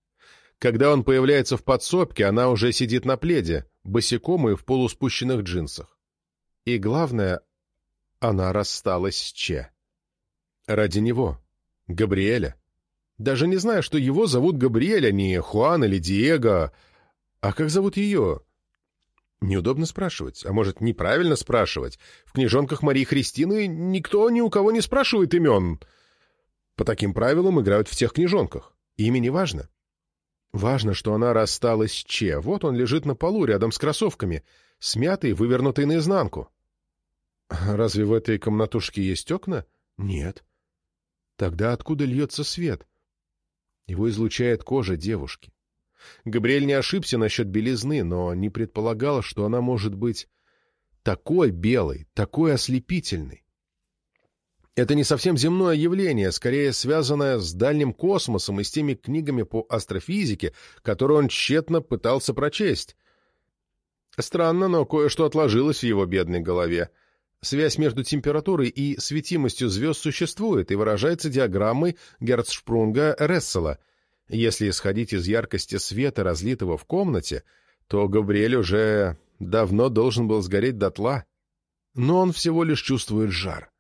Когда он появляется в подсобке, она уже сидит на пледе, босиком и в полуспущенных джинсах. И главное, она рассталась с Че. Ради него. Габриэля. Даже не знаю, что его зовут Габриэль, а не Хуан или Диего. А как зовут ее? Неудобно спрашивать, а может, неправильно спрашивать. В книжонках Марии Христины никто ни у кого не спрашивает имен. По таким правилам играют в тех книжонках. Имя не важно. Важно, что она рассталась с Че. Вот он лежит на полу рядом с кроссовками, смятый, вывернутый наизнанку. Разве в этой комнатушке есть окна? Нет. Тогда откуда льется свет? Его излучает кожа девушки. Габриэль не ошибся насчет белизны, но не предполагал, что она может быть такой белой, такой ослепительной. Это не совсем земное явление, скорее связанное с дальним космосом и с теми книгами по астрофизике, которые он тщетно пытался прочесть. Странно, но кое-что отложилось в его бедной голове. Связь между температурой и светимостью звезд существует и выражается диаграммой Герцшпрунга-Рессела. Если исходить из яркости света, разлитого в комнате, то Габриэль уже давно должен был сгореть дотла. Но он всего лишь чувствует жар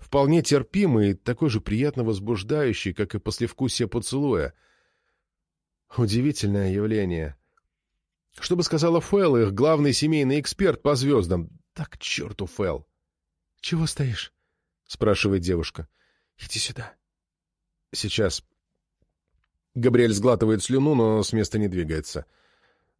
вполне терпимый и такой же приятно возбуждающий, как и послевкусие поцелуя. Удивительное явление. Что бы сказала Фэл, их главный семейный эксперт по звездам? Так черту, Фэл. — Чего стоишь? — спрашивает девушка. — Иди сюда. — Сейчас. Габриэль сглатывает слюну, но с места не двигается. —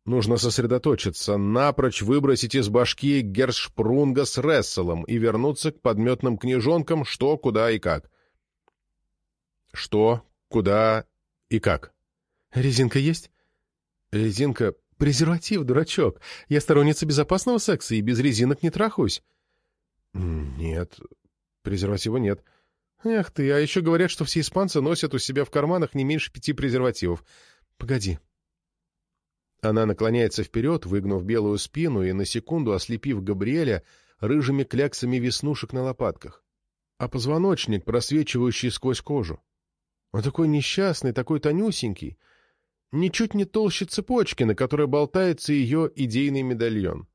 Нужно сосредоточиться, напрочь выбросить из башки Гершпрунга с Ресселом и вернуться к подметным книжонкам что, куда и как. Что, куда и как. Резинка есть? Резинка... Презерватив, дурачок. Я сторонница безопасного секса и без резинок не трахаюсь. Нет, презерватива нет. Эх ты, а еще говорят, что все испанцы носят у себя в карманах не меньше пяти презервативов. Погоди, она наклоняется вперед, выгнув белую спину и на секунду ослепив Габриэля рыжими кляксами веснушек на лопатках. А позвоночник, просвечивающий сквозь кожу. Он такой несчастный, такой тонюсенький. Ничуть не толще цепочки, на которой болтается ее идейный медальон.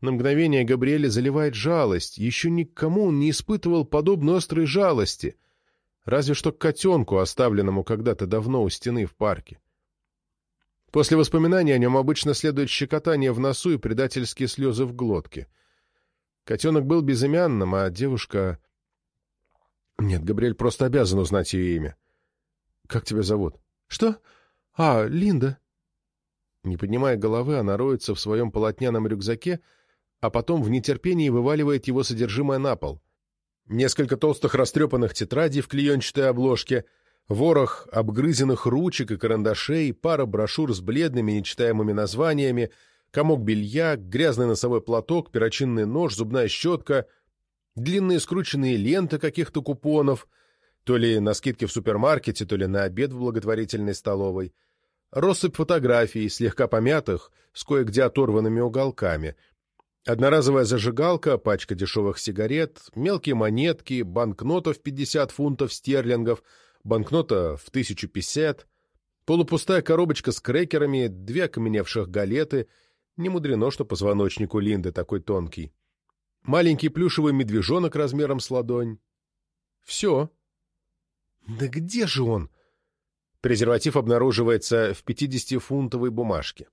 На мгновение Габриэля заливает жалость. Еще никому он не испытывал подобной острой жалости. Разве что к котенку, оставленному когда-то давно у стены в парке. После воспоминаний о нем обычно следует щекотание в носу и предательские слезы в глотке. Котенок был безымянным, а девушка... Нет, Габриэль просто обязан узнать ее имя. Как тебя зовут? Что? А, Линда. Не поднимая головы, она роется в своем полотняном рюкзаке, а потом в нетерпении вываливает его содержимое на пол. Несколько толстых растрепанных тетрадей в клеенчатой обложке, ворох обгрызенных ручек и карандашей, пара брошюр с бледными нечитаемыми названиями, комок белья, грязный носовой платок, перочинный нож, зубная щетка, длинные скрученные ленты каких-то купонов, то ли на скидке в супермаркете, то ли на обед в благотворительной столовой, россыпь фотографий, слегка помятых, с кое-где оторванными уголками — Одноразовая зажигалка, пачка дешевых сигарет, мелкие монетки, банкнота в 50 фунтов стерлингов, банкнота в 1050, полупустая коробочка с крекерами, две окаменевших галеты. Не мудрено, что позвоночник у Линды такой тонкий. Маленький плюшевый медвежонок размером с ладонь. Все. Да где же он? Презерватив обнаруживается в 50-фунтовой бумажке.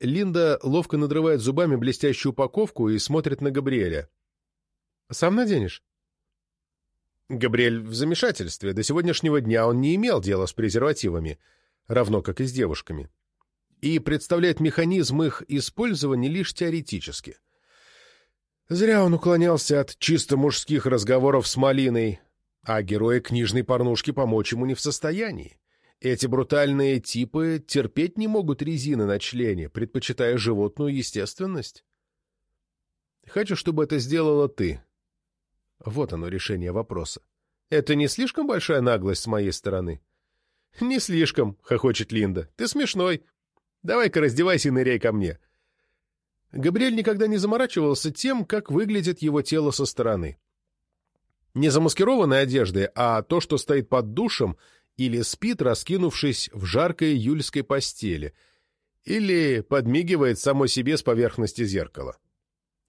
Линда ловко надрывает зубами блестящую упаковку и смотрит на Габриэля. «Сам наденешь?» Габриэль в замешательстве. До сегодняшнего дня он не имел дела с презервативами, равно как и с девушками, и представляет механизм их использования лишь теоретически. Зря он уклонялся от чисто мужских разговоров с Малиной, а герои книжной порнушки помочь ему не в состоянии. Эти брутальные типы терпеть не могут резины на члене, предпочитая животную естественность. Хочу, чтобы это сделала ты. Вот оно решение вопроса. Это не слишком большая наглость с моей стороны? Не слишком, хохочет Линда. Ты смешной. Давай-ка раздевайся и ныряй ко мне. Габриэль никогда не заморачивался тем, как выглядит его тело со стороны. Не замаскированной одеждой, а то, что стоит под душем или спит, раскинувшись в жаркой июльской постели, или подмигивает само себе с поверхности зеркала.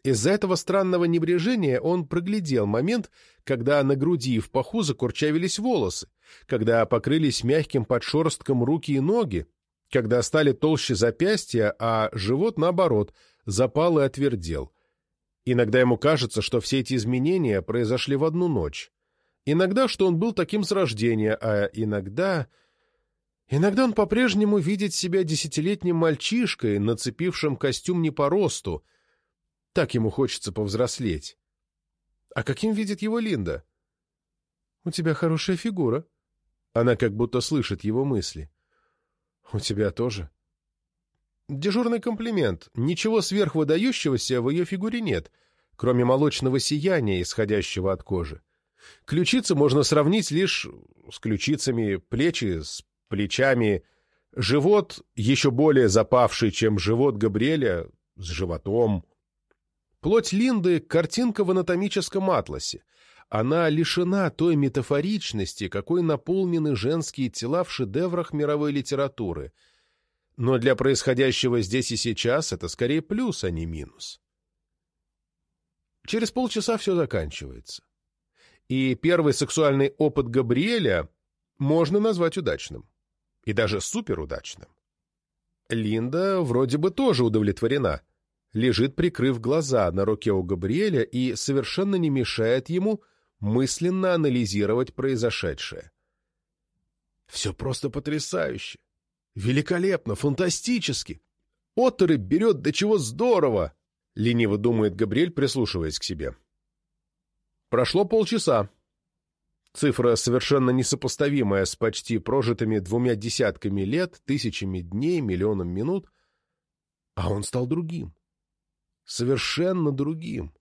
Из-за этого странного небрежения он проглядел момент, когда на груди и в паху закурчавились волосы, когда покрылись мягким подшерстком руки и ноги, когда стали толще запястья, а живот, наоборот, запал и отвердел. Иногда ему кажется, что все эти изменения произошли в одну ночь. Иногда, что он был таким с рождения, а иногда... Иногда он по-прежнему видит себя десятилетним мальчишкой, нацепившим костюм не по росту. Так ему хочется повзрослеть. А каким видит его Линда? — У тебя хорошая фигура. Она как будто слышит его мысли. — У тебя тоже. Дежурный комплимент. Ничего сверхвыдающегося в ее фигуре нет, кроме молочного сияния, исходящего от кожи. Ключицы можно сравнить лишь с ключицами, плечи с плечами, живот еще более запавший, чем живот Габриэля, с животом. Плоть Линды — картинка в анатомическом атласе. Она лишена той метафоричности, какой наполнены женские тела в шедеврах мировой литературы. Но для происходящего здесь и сейчас это скорее плюс, а не минус. Через полчаса все заканчивается и первый сексуальный опыт Габриэля можно назвать удачным. И даже суперудачным. Линда вроде бы тоже удовлетворена. Лежит, прикрыв глаза на руке у Габриэля и совершенно не мешает ему мысленно анализировать произошедшее. Все просто потрясающе. Великолепно, фантастически. Оторы берет до чего здорово, — лениво думает Габриэль, прислушиваясь к себе. Прошло полчаса. Цифра совершенно несопоставимая с почти прожитыми двумя десятками лет, тысячами дней, миллионом минут. А он стал другим. Совершенно другим.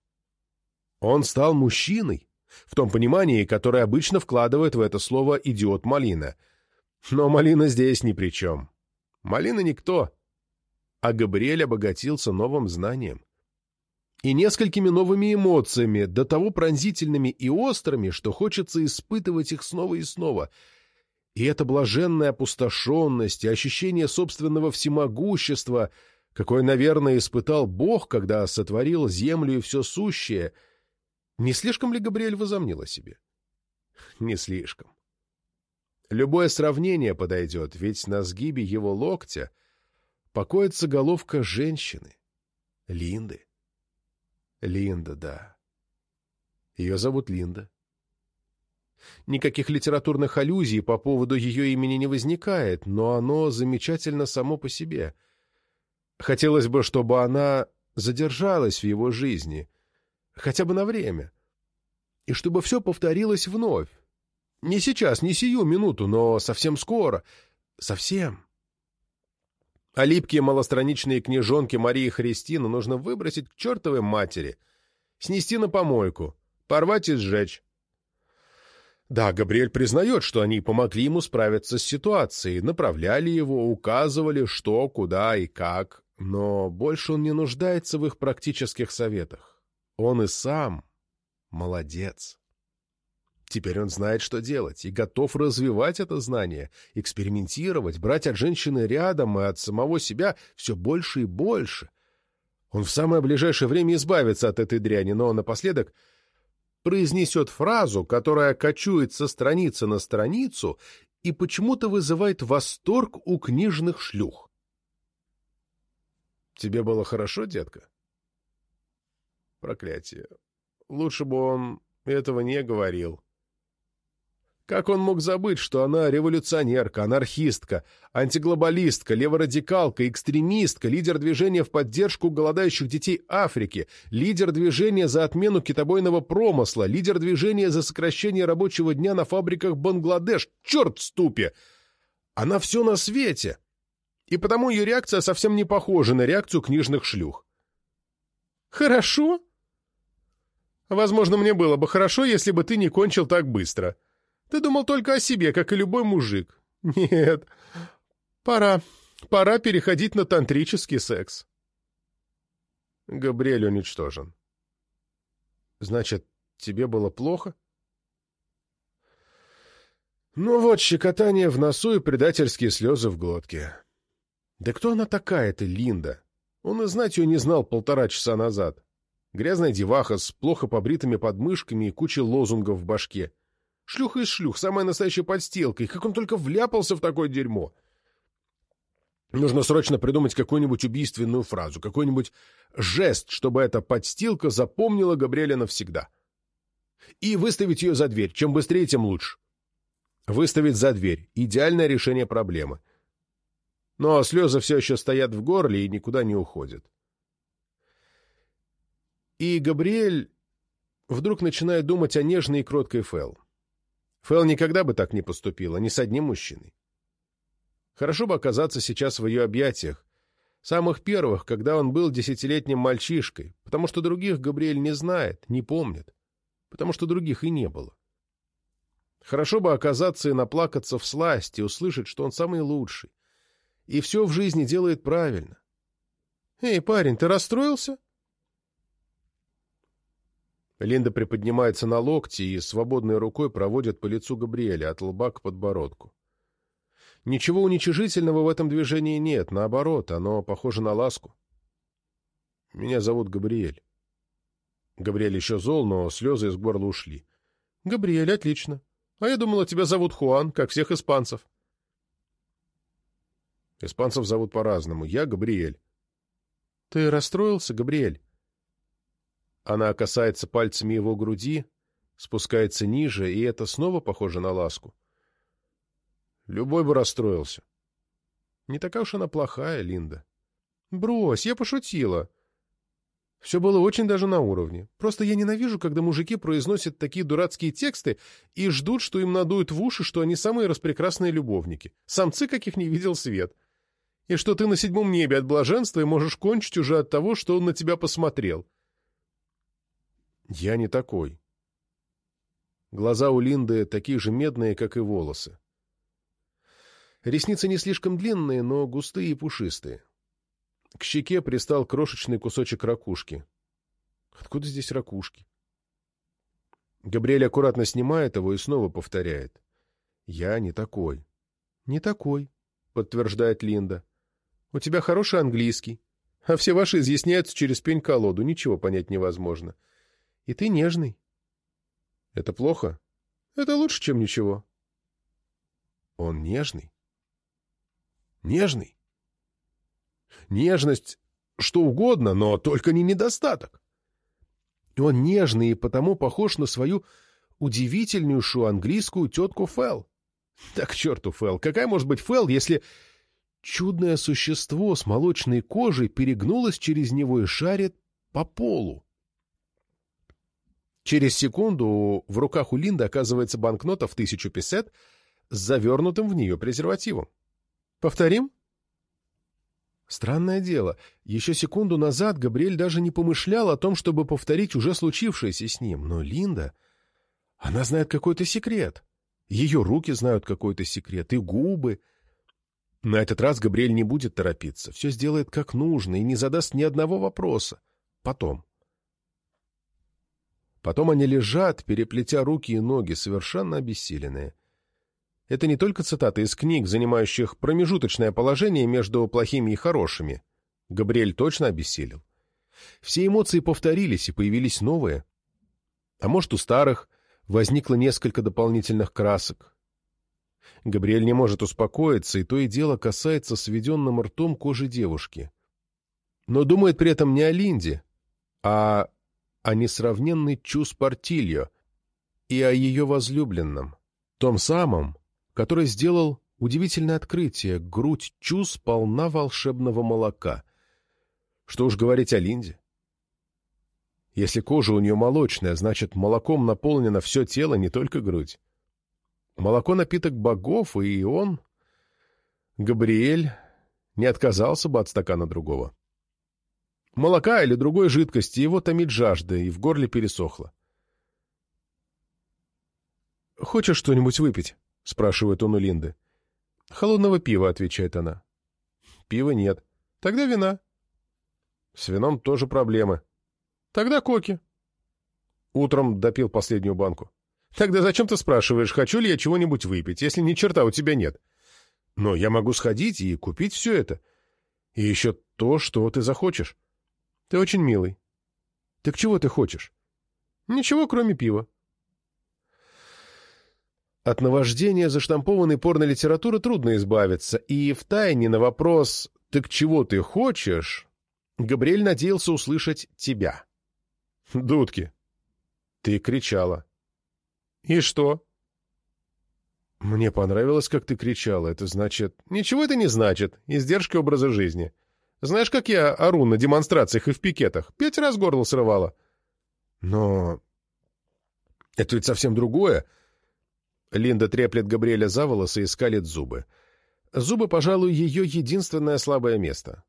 Он стал мужчиной, в том понимании, которое обычно вкладывает в это слово «идиот Малина». Но Малина здесь ни при чем. Малина никто. А Габриэль обогатился новым знанием и несколькими новыми эмоциями, до того пронзительными и острыми, что хочется испытывать их снова и снова. И эта блаженная опустошенность и ощущение собственного всемогущества, какое, наверное, испытал Бог, когда сотворил землю и все сущее, не слишком ли Габриэль возомнил о себе? Не слишком. Любое сравнение подойдет, ведь на сгибе его локтя покоится головка женщины, Линды. Линда, да. Ее зовут Линда. Никаких литературных аллюзий по поводу ее имени не возникает, но оно замечательно само по себе. Хотелось бы, чтобы она задержалась в его жизни, хотя бы на время. И чтобы все повторилось вновь. Не сейчас, не сию минуту, но совсем скоро. Совсем. А липкие малостраничные книжонки Марии Христины нужно выбросить к чертовой матери, снести на помойку, порвать и сжечь. Да, Габриэль признает, что они помогли ему справиться с ситуацией, направляли его, указывали, что, куда и как, но больше он не нуждается в их практических советах. Он и сам молодец. Теперь он знает, что делать, и готов развивать это знание, экспериментировать, брать от женщины рядом и от самого себя все больше и больше. Он в самое ближайшее время избавится от этой дряни, но напоследок произнесет фразу, которая кочует со страницы на страницу и почему-то вызывает восторг у книжных шлюх. «Тебе было хорошо, детка?» Проклятие. Лучше бы он этого не говорил. Как он мог забыть, что она революционерка, анархистка, антиглобалистка, леворадикалка, экстремистка, лидер движения в поддержку голодающих детей Африки, лидер движения за отмену китобойного промысла, лидер движения за сокращение рабочего дня на фабриках Бангладеш. Черт ступе! Она все на свете! И потому ее реакция совсем не похожа на реакцию книжных шлюх. «Хорошо?» «Возможно, мне было бы хорошо, если бы ты не кончил так быстро», ты думал только о себе, как и любой мужик. Нет. Пора. Пора переходить на тантрический секс. Габриэль уничтожен. Значит, тебе было плохо? Ну вот, щекотание в носу и предательские слезы в глотке. Да кто она такая, эта Линда? Он и знать ее не знал полтора часа назад. Грязная деваха с плохо побритыми подмышками и кучей лозунгов в башке. Шлюха из шлюх, самая настоящая подстилка. И как он только вляпался в такое дерьмо. Нужно срочно придумать какую-нибудь убийственную фразу, какой-нибудь жест, чтобы эта подстилка запомнила Габриэля навсегда. И выставить ее за дверь. Чем быстрее, тем лучше. Выставить за дверь. Идеальное решение проблемы. Но слезы все еще стоят в горле и никуда не уходят. И Габриэль вдруг начинает думать о нежной и кроткой Фэл. Фэл никогда бы так не поступила, ни с одним мужчиной. Хорошо бы оказаться сейчас в ее объятиях, самых первых, когда он был десятилетним мальчишкой, потому что других Габриэль не знает, не помнит, потому что других и не было. Хорошо бы оказаться и наплакаться в сласть, и услышать, что он самый лучший, и все в жизни делает правильно. «Эй, парень, ты расстроился?» Линда приподнимается на локти и свободной рукой проводит по лицу Габриэля от лба к подбородку. Ничего уничижительного в этом движении нет, наоборот, оно похоже на ласку. Меня зовут Габриэль. Габриэль еще зол, но слезы из горла ушли. — Габриэль, отлично. А я думала, тебя зовут Хуан, как всех испанцев. Испанцев зовут по-разному. Я Габриэль. — Ты расстроился, Габриэль? Она касается пальцами его груди, спускается ниже, и это снова похоже на ласку. Любой бы расстроился. Не такая уж она плохая, Линда. Брось, я пошутила. Все было очень даже на уровне. Просто я ненавижу, когда мужики произносят такие дурацкие тексты и ждут, что им надуют в уши, что они самые распрекрасные любовники. Самцы, каких не видел свет. И что ты на седьмом небе от блаженства и можешь кончить уже от того, что он на тебя посмотрел. — я не такой. Глаза у Линды такие же медные, как и волосы. Ресницы не слишком длинные, но густые и пушистые. К щеке пристал крошечный кусочек ракушки. Откуда здесь ракушки? Габриэль аккуратно снимает его и снова повторяет. «Я не такой». «Не такой», — подтверждает Линда. «У тебя хороший английский, а все ваши изъясняются через пень-колоду, ничего понять невозможно. И ты нежный. Это плохо? Это лучше, чем ничего. Он нежный. Нежный. Нежность что угодно, но только не недостаток. Он нежный и потому похож на свою удивительнейшую английскую тетку Фэл. [laughs] Так черту Фэл. Какая может быть Фэл, если чудное существо с молочной кожей перегнулось через него и шарит по полу? Через секунду в руках у Линды оказывается банкнота в тысячу песет с завернутым в нее презервативом. «Повторим?» Странное дело, еще секунду назад Габриэль даже не помышлял о том, чтобы повторить уже случившееся с ним. Но Линда... Она знает какой-то секрет. Ее руки знают какой-то секрет, и губы. На этот раз Габриэль не будет торопиться, все сделает как нужно и не задаст ни одного вопроса. Потом. Потом они лежат, переплетя руки и ноги, совершенно обессиленные. Это не только цитаты из книг, занимающих промежуточное положение между плохими и хорошими. Габриэль точно обессилел. Все эмоции повторились, и появились новые. А может, у старых возникло несколько дополнительных красок. Габриэль не может успокоиться, и то и дело касается сведенным ртом кожи девушки. Но думает при этом не о Линде, а о несравненной Чус Портильо и о ее возлюбленном, том самом, который сделал удивительное открытие — грудь Чус полна волшебного молока. Что уж говорить о Линде. Если кожа у нее молочная, значит, молоком наполнено все тело, не только грудь. Молоко — напиток богов, и он, Габриэль, не отказался бы от стакана другого. Молока или другой жидкости его томит жажда, и в горле пересохло. «Хочешь что-нибудь выпить?» — спрашивает он у Линды. «Холодного пива», — отвечает она. «Пива нет. Тогда вина». «С вином тоже проблемы». «Тогда коки». Утром допил последнюю банку. «Тогда зачем ты спрашиваешь, хочу ли я чего-нибудь выпить, если ни черта у тебя нет?» «Но я могу сходить и купить все это. И еще то, что ты захочешь». Ты очень милый. Так чего ты хочешь? Ничего, кроме пива. От наваждения заштампованной порнолитературы трудно избавиться, и в тайне на вопрос «Так чего ты хочешь?» Габриэль надеялся услышать тебя. «Дудки, ты кричала». «И что?» «Мне понравилось, как ты кричала. Это значит...» «Ничего это не значит. Издержки образа жизни. Знаешь, как я ору на демонстрациях и в пикетах? Пять раз горло срывало. Но... Это ведь совсем другое. Линда треплет Габриэля за волосы и скалит зубы. Зубы, пожалуй, ее единственное слабое место.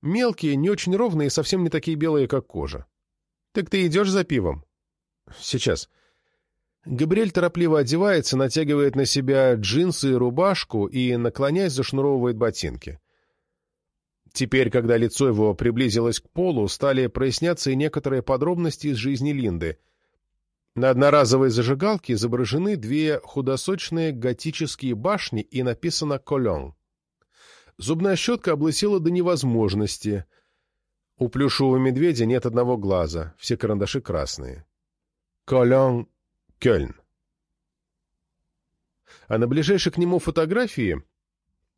Мелкие, не очень ровные и совсем не такие белые, как кожа. Так ты идешь за пивом? Сейчас. Габриэль торопливо одевается, натягивает на себя джинсы и рубашку и, наклоняясь, зашнуровывает ботинки. Теперь, когда лицо его приблизилось к полу, стали проясняться и некоторые подробности из жизни Линды. На одноразовой зажигалке изображены две худосочные готические башни и написано «Колон». Зубная щетка облысела до невозможности. У плюшевого медведя нет одного глаза, все карандаши красные. «Колон Кёльн». А на ближайшей к нему фотографии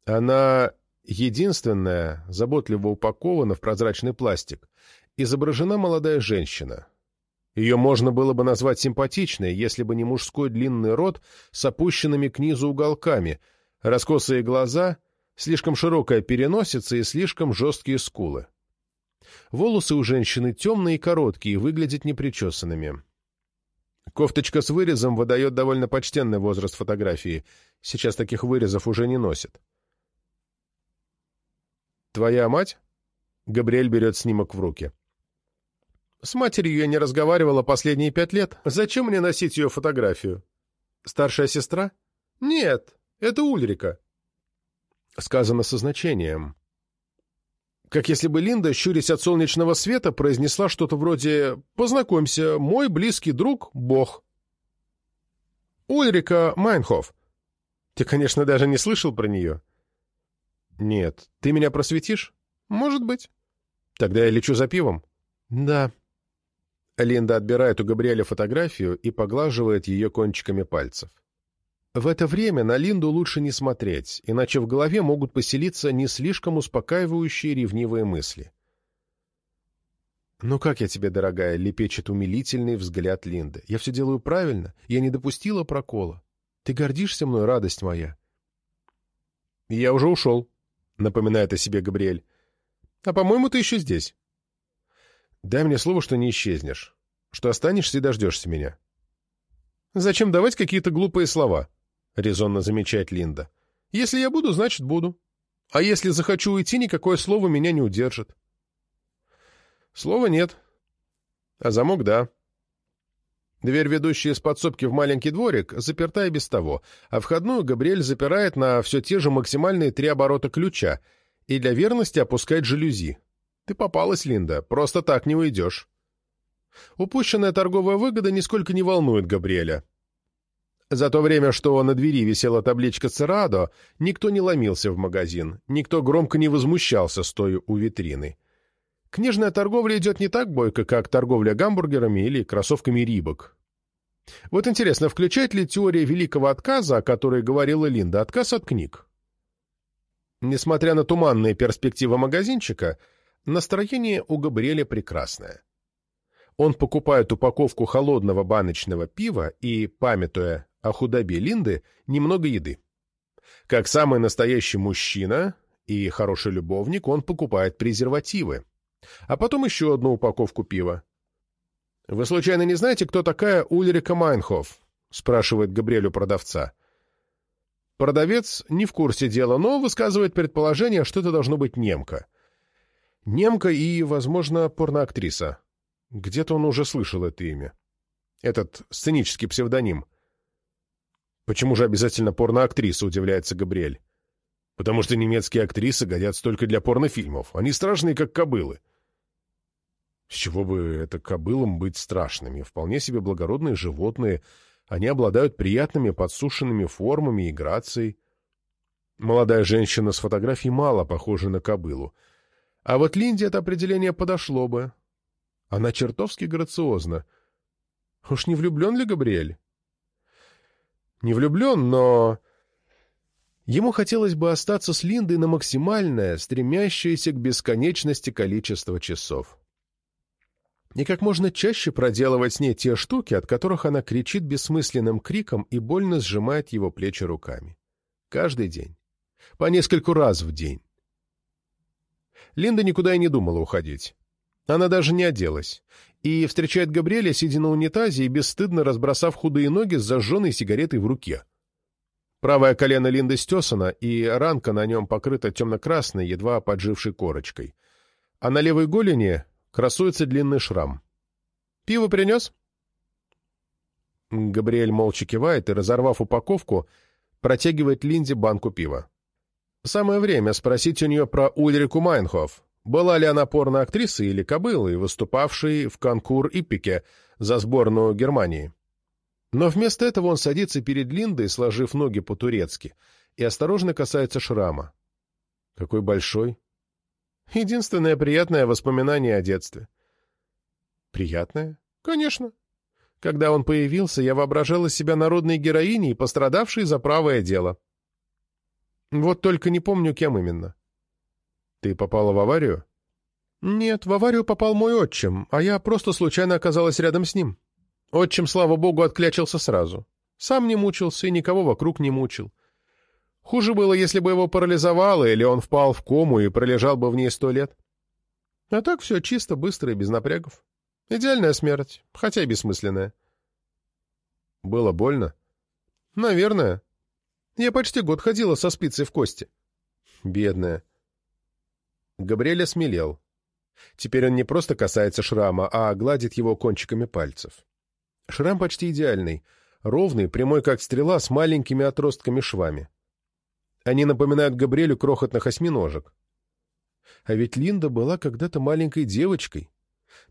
она Единственная, заботливо упакована в прозрачный пластик, изображена молодая женщина. Ее можно было бы назвать симпатичной, если бы не мужской длинный рот с опущенными к низу уголками, раскосые глаза, слишком широкая переносица и слишком жесткие скулы. Волосы у женщины темные и короткие, выглядят непричесанными. Кофточка с вырезом выдает довольно почтенный возраст фотографии. Сейчас таких вырезов уже не носят. «Твоя мать?» Габриэль берет снимок в руки. «С матерью я не разговаривала последние пять лет. Зачем мне носить ее фотографию?» «Старшая сестра?» «Нет, это Ульрика». Сказано со значением. Как если бы Линда, щурясь от солнечного света, произнесла что-то вроде «Познакомься, мой близкий друг — Бог». «Ульрика Майнхоф». Ты, конечно, даже не слышал про нее. «Нет. Ты меня просветишь?» «Может быть». «Тогда я лечу за пивом?» «Да». Линда отбирает у Габриэля фотографию и поглаживает ее кончиками пальцев. В это время на Линду лучше не смотреть, иначе в голове могут поселиться не слишком успокаивающие ревнивые мысли. «Ну как я тебе, дорогая?» — лепечет умилительный взгляд Линды. «Я все делаю правильно. Я не допустила прокола. Ты гордишься мной, радость моя?» «Я уже ушел», напоминает о себе Габриэль. «А, по-моему, ты еще здесь». «Дай мне слово, что не исчезнешь». что останешься и дождешься меня. «Зачем давать какие-то глупые слова?» — резонно замечает Линда. «Если я буду, значит, буду. А если захочу уйти, никакое слово меня не удержит». «Слова нет. А замок — да». Дверь, ведущая из подсобки в маленький дворик, заперта и без того, а входную Габриэль запирает на все те же максимальные три оборота ключа и для верности опускает жалюзи. Ты попалась, Линда, просто так не уйдешь. Упущенная торговая выгода нисколько не волнует Габриэля. За то время, что на двери висела табличка «Церадо», никто не ломился в магазин, никто громко не возмущался, стоя у витрины. Книжная торговля идет не так бойко, как торговля гамбургерами или кроссовками Рибок. Вот интересно, включает ли теория великого отказа, о которой говорила Линда, отказ от книг? Несмотря на туманные перспективы магазинчика, настроение у Габриэля прекрасное. Он покупает упаковку холодного баночного пива и, памятуя о худобе Линды, немного еды. Как самый настоящий мужчина и хороший любовник, он покупает презервативы, а потом еще одну упаковку пива. «Вы случайно не знаете, кто такая Ульрика Майнхоф?» — спрашивает Габриэль у продавца. Продавец не в курсе дела, но высказывает предположение, что это должно быть немка. Немка и, возможно, порноактриса. Где-то он уже слышал это имя. Этот сценический псевдоним. «Почему же обязательно порноактриса?» — удивляется Габриэль. «Потому что немецкие актрисы годятся только для порнофильмов. Они страшные, как кобылы». С чего бы это кобылам быть страшными? Вполне себе благородные животные. Они обладают приятными подсушенными формами и грацией. Молодая женщина с фотографией мало похожа на кобылу. А вот Линде это определение подошло бы. Она чертовски грациозна. Уж не влюблен ли Габриэль? Не влюблен, но... Ему хотелось бы остаться с Линдой на максимальное, стремящееся к бесконечности количество часов и как можно чаще проделывать с ней те штуки, от которых она кричит бессмысленным криком и больно сжимает его плечи руками. Каждый день. По нескольку раз в день. Линда никуда и не думала уходить. Она даже не оделась. И встречает Габриэля, сидя на унитазе и бесстыдно разбросав худые ноги с зажженной сигаретой в руке. Правое колено Линды стесано, и ранка на нем покрыта темно-красной, едва поджившей корочкой. А на левой голени красуется длинный шрам. «Пиво принес?» Габриэль молча кивает и, разорвав упаковку, протягивает Линде банку пива. Самое время спросить у нее про Ульрику Майнхоф. Была ли она порно-актрисой или кобылой, выступавшей в конкур-иппике за сборную Германии? Но вместо этого он садится перед Линдой, сложив ноги по-турецки, и осторожно касается шрама. Какой большой, Единственное приятное воспоминание о детстве. Приятное? Конечно. Когда он появился, я воображала себя народной героиней, пострадавшей за правое дело. Вот только не помню, кем именно. Ты попала в аварию? Нет, в аварию попал мой отчим, а я просто случайно оказалась рядом с ним. Отчим, слава богу, отклячился сразу. Сам не мучился и никого вокруг не мучил. Хуже было, если бы его парализовало, или он впал в кому и пролежал бы в ней сто лет. А так все чисто, быстро и без напрягов. Идеальная смерть, хотя и бессмысленная. Было больно? Наверное. Я почти год ходила со спицей в кости. Бедная. Габриэль осмелел. Теперь он не просто касается шрама, а гладит его кончиками пальцев. Шрам почти идеальный, ровный, прямой как стрела, с маленькими отростками-швами. Они напоминают Габриэлю крохотных осьминожек. А ведь Линда была когда-то маленькой девочкой,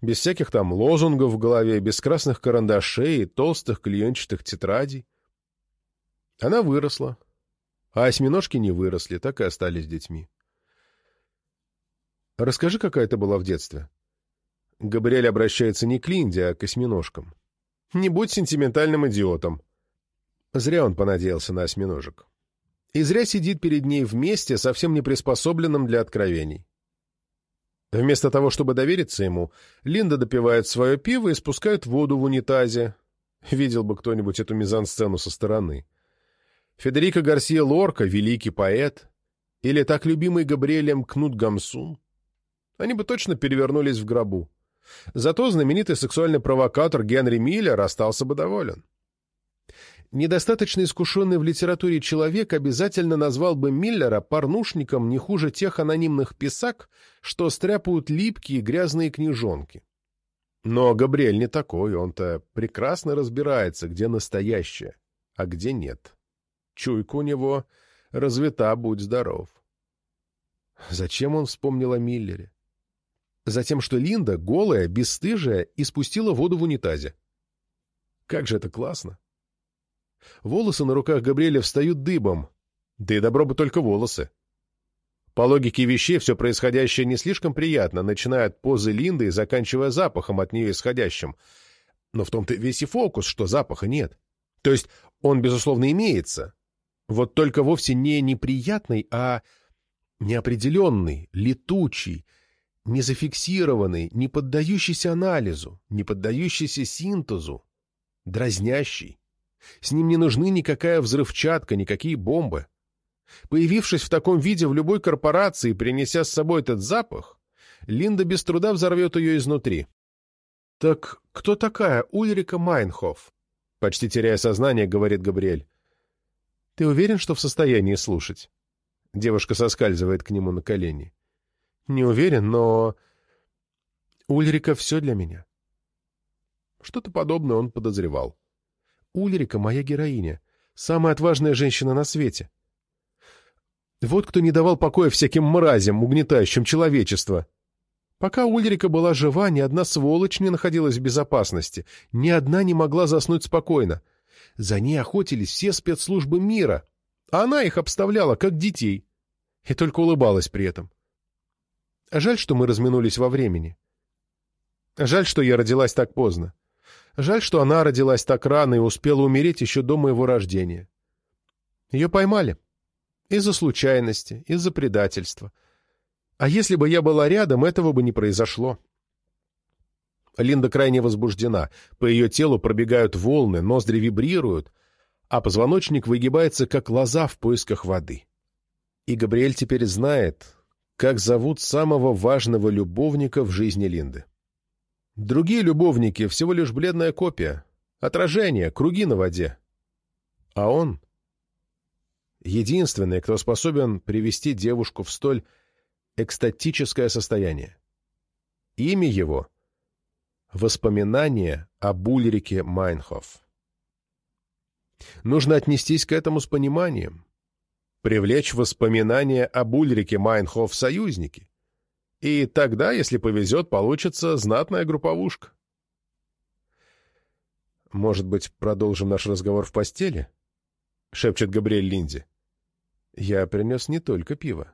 без всяких там лозунгов в голове, без красных карандашей и толстых клеенчатых тетрадей. Она выросла, а осьминожки не выросли, так и остались детьми. Расскажи, какая ты была в детстве. Габриэль обращается не к Линде, а к осьминожкам. Не будь сентиментальным идиотом. Зря он понадеялся на осьминожек и зря сидит перед ней вместе, совсем не приспособленным для откровений. Вместо того, чтобы довериться ему, Линда допивает свое пиво и спускает воду в унитазе. Видел бы кто-нибудь эту мизансцену со стороны. Федерико Гарсия Лорка — великий поэт, или так любимый Габриэлем Кнут Гамсун. Они бы точно перевернулись в гробу. Зато знаменитый сексуальный провокатор Генри Миллер остался бы доволен. Недостаточно искушенный в литературе человек обязательно назвал бы Миллера порнушником не хуже тех анонимных писак, что стряпают липкие грязные книжонки. Но Габриэль не такой, он-то прекрасно разбирается, где настоящее, а где нет. Чуйка у него развита, будь здоров. Зачем он вспомнил о Миллере? Затем, что Линда, голая, бесстыжая, испустила воду в унитазе. Как же это классно! Волосы на руках Габриэля встают дыбом. Да и добро бы только волосы. По логике вещей, все происходящее не слишком приятно, начиная от позы Линды и заканчивая запахом от нее исходящим. Но в том-то весь и фокус, что запаха нет. То есть он, безусловно, имеется. Вот только вовсе не неприятный, а неопределенный, летучий, не зафиксированный, не поддающийся анализу, не поддающийся синтезу, дразнящий. С ним не нужны никакая взрывчатка, никакие бомбы. Появившись в таком виде в любой корпорации, принеся с собой этот запах, Линда без труда взорвет ее изнутри. «Так кто такая Ульрика Майнхоф?» Почти теряя сознание, говорит Габриэль. «Ты уверен, что в состоянии слушать?» Девушка соскальзывает к нему на колени. «Не уверен, но...» «Ульрика все для меня». Что-то подобное он подозревал. Ульрика — моя героиня, самая отважная женщина на свете. Вот кто не давал покоя всяким мразям, угнетающим человечество. Пока Ульрика была жива, ни одна сволочь не находилась в безопасности, ни одна не могла заснуть спокойно. За ней охотились все спецслужбы мира, а она их обставляла, как детей, и только улыбалась при этом. Жаль, что мы разминулись во времени. Жаль, что я родилась так поздно. Жаль, что она родилась так рано и успела умереть еще до моего рождения. Ее поймали. Из-за случайности, из-за предательства. А если бы я была рядом, этого бы не произошло. Линда крайне возбуждена. По ее телу пробегают волны, ноздри вибрируют, а позвоночник выгибается, как лоза в поисках воды. И Габриэль теперь знает, как зовут самого важного любовника в жизни Линды. Другие любовники — всего лишь бледная копия, отражение, круги на воде. А он — единственный, кто способен привести девушку в столь экстатическое состояние. Имя его — воспоминание об Ульрике Майнхоф. Нужно отнестись к этому с пониманием, привлечь воспоминания об Ульрике Майнхоф в союзники. И тогда, если повезет, получится знатная групповушка. «Может быть, продолжим наш разговор в постели?» — шепчет Габриэль Линди. «Я принес не только пиво».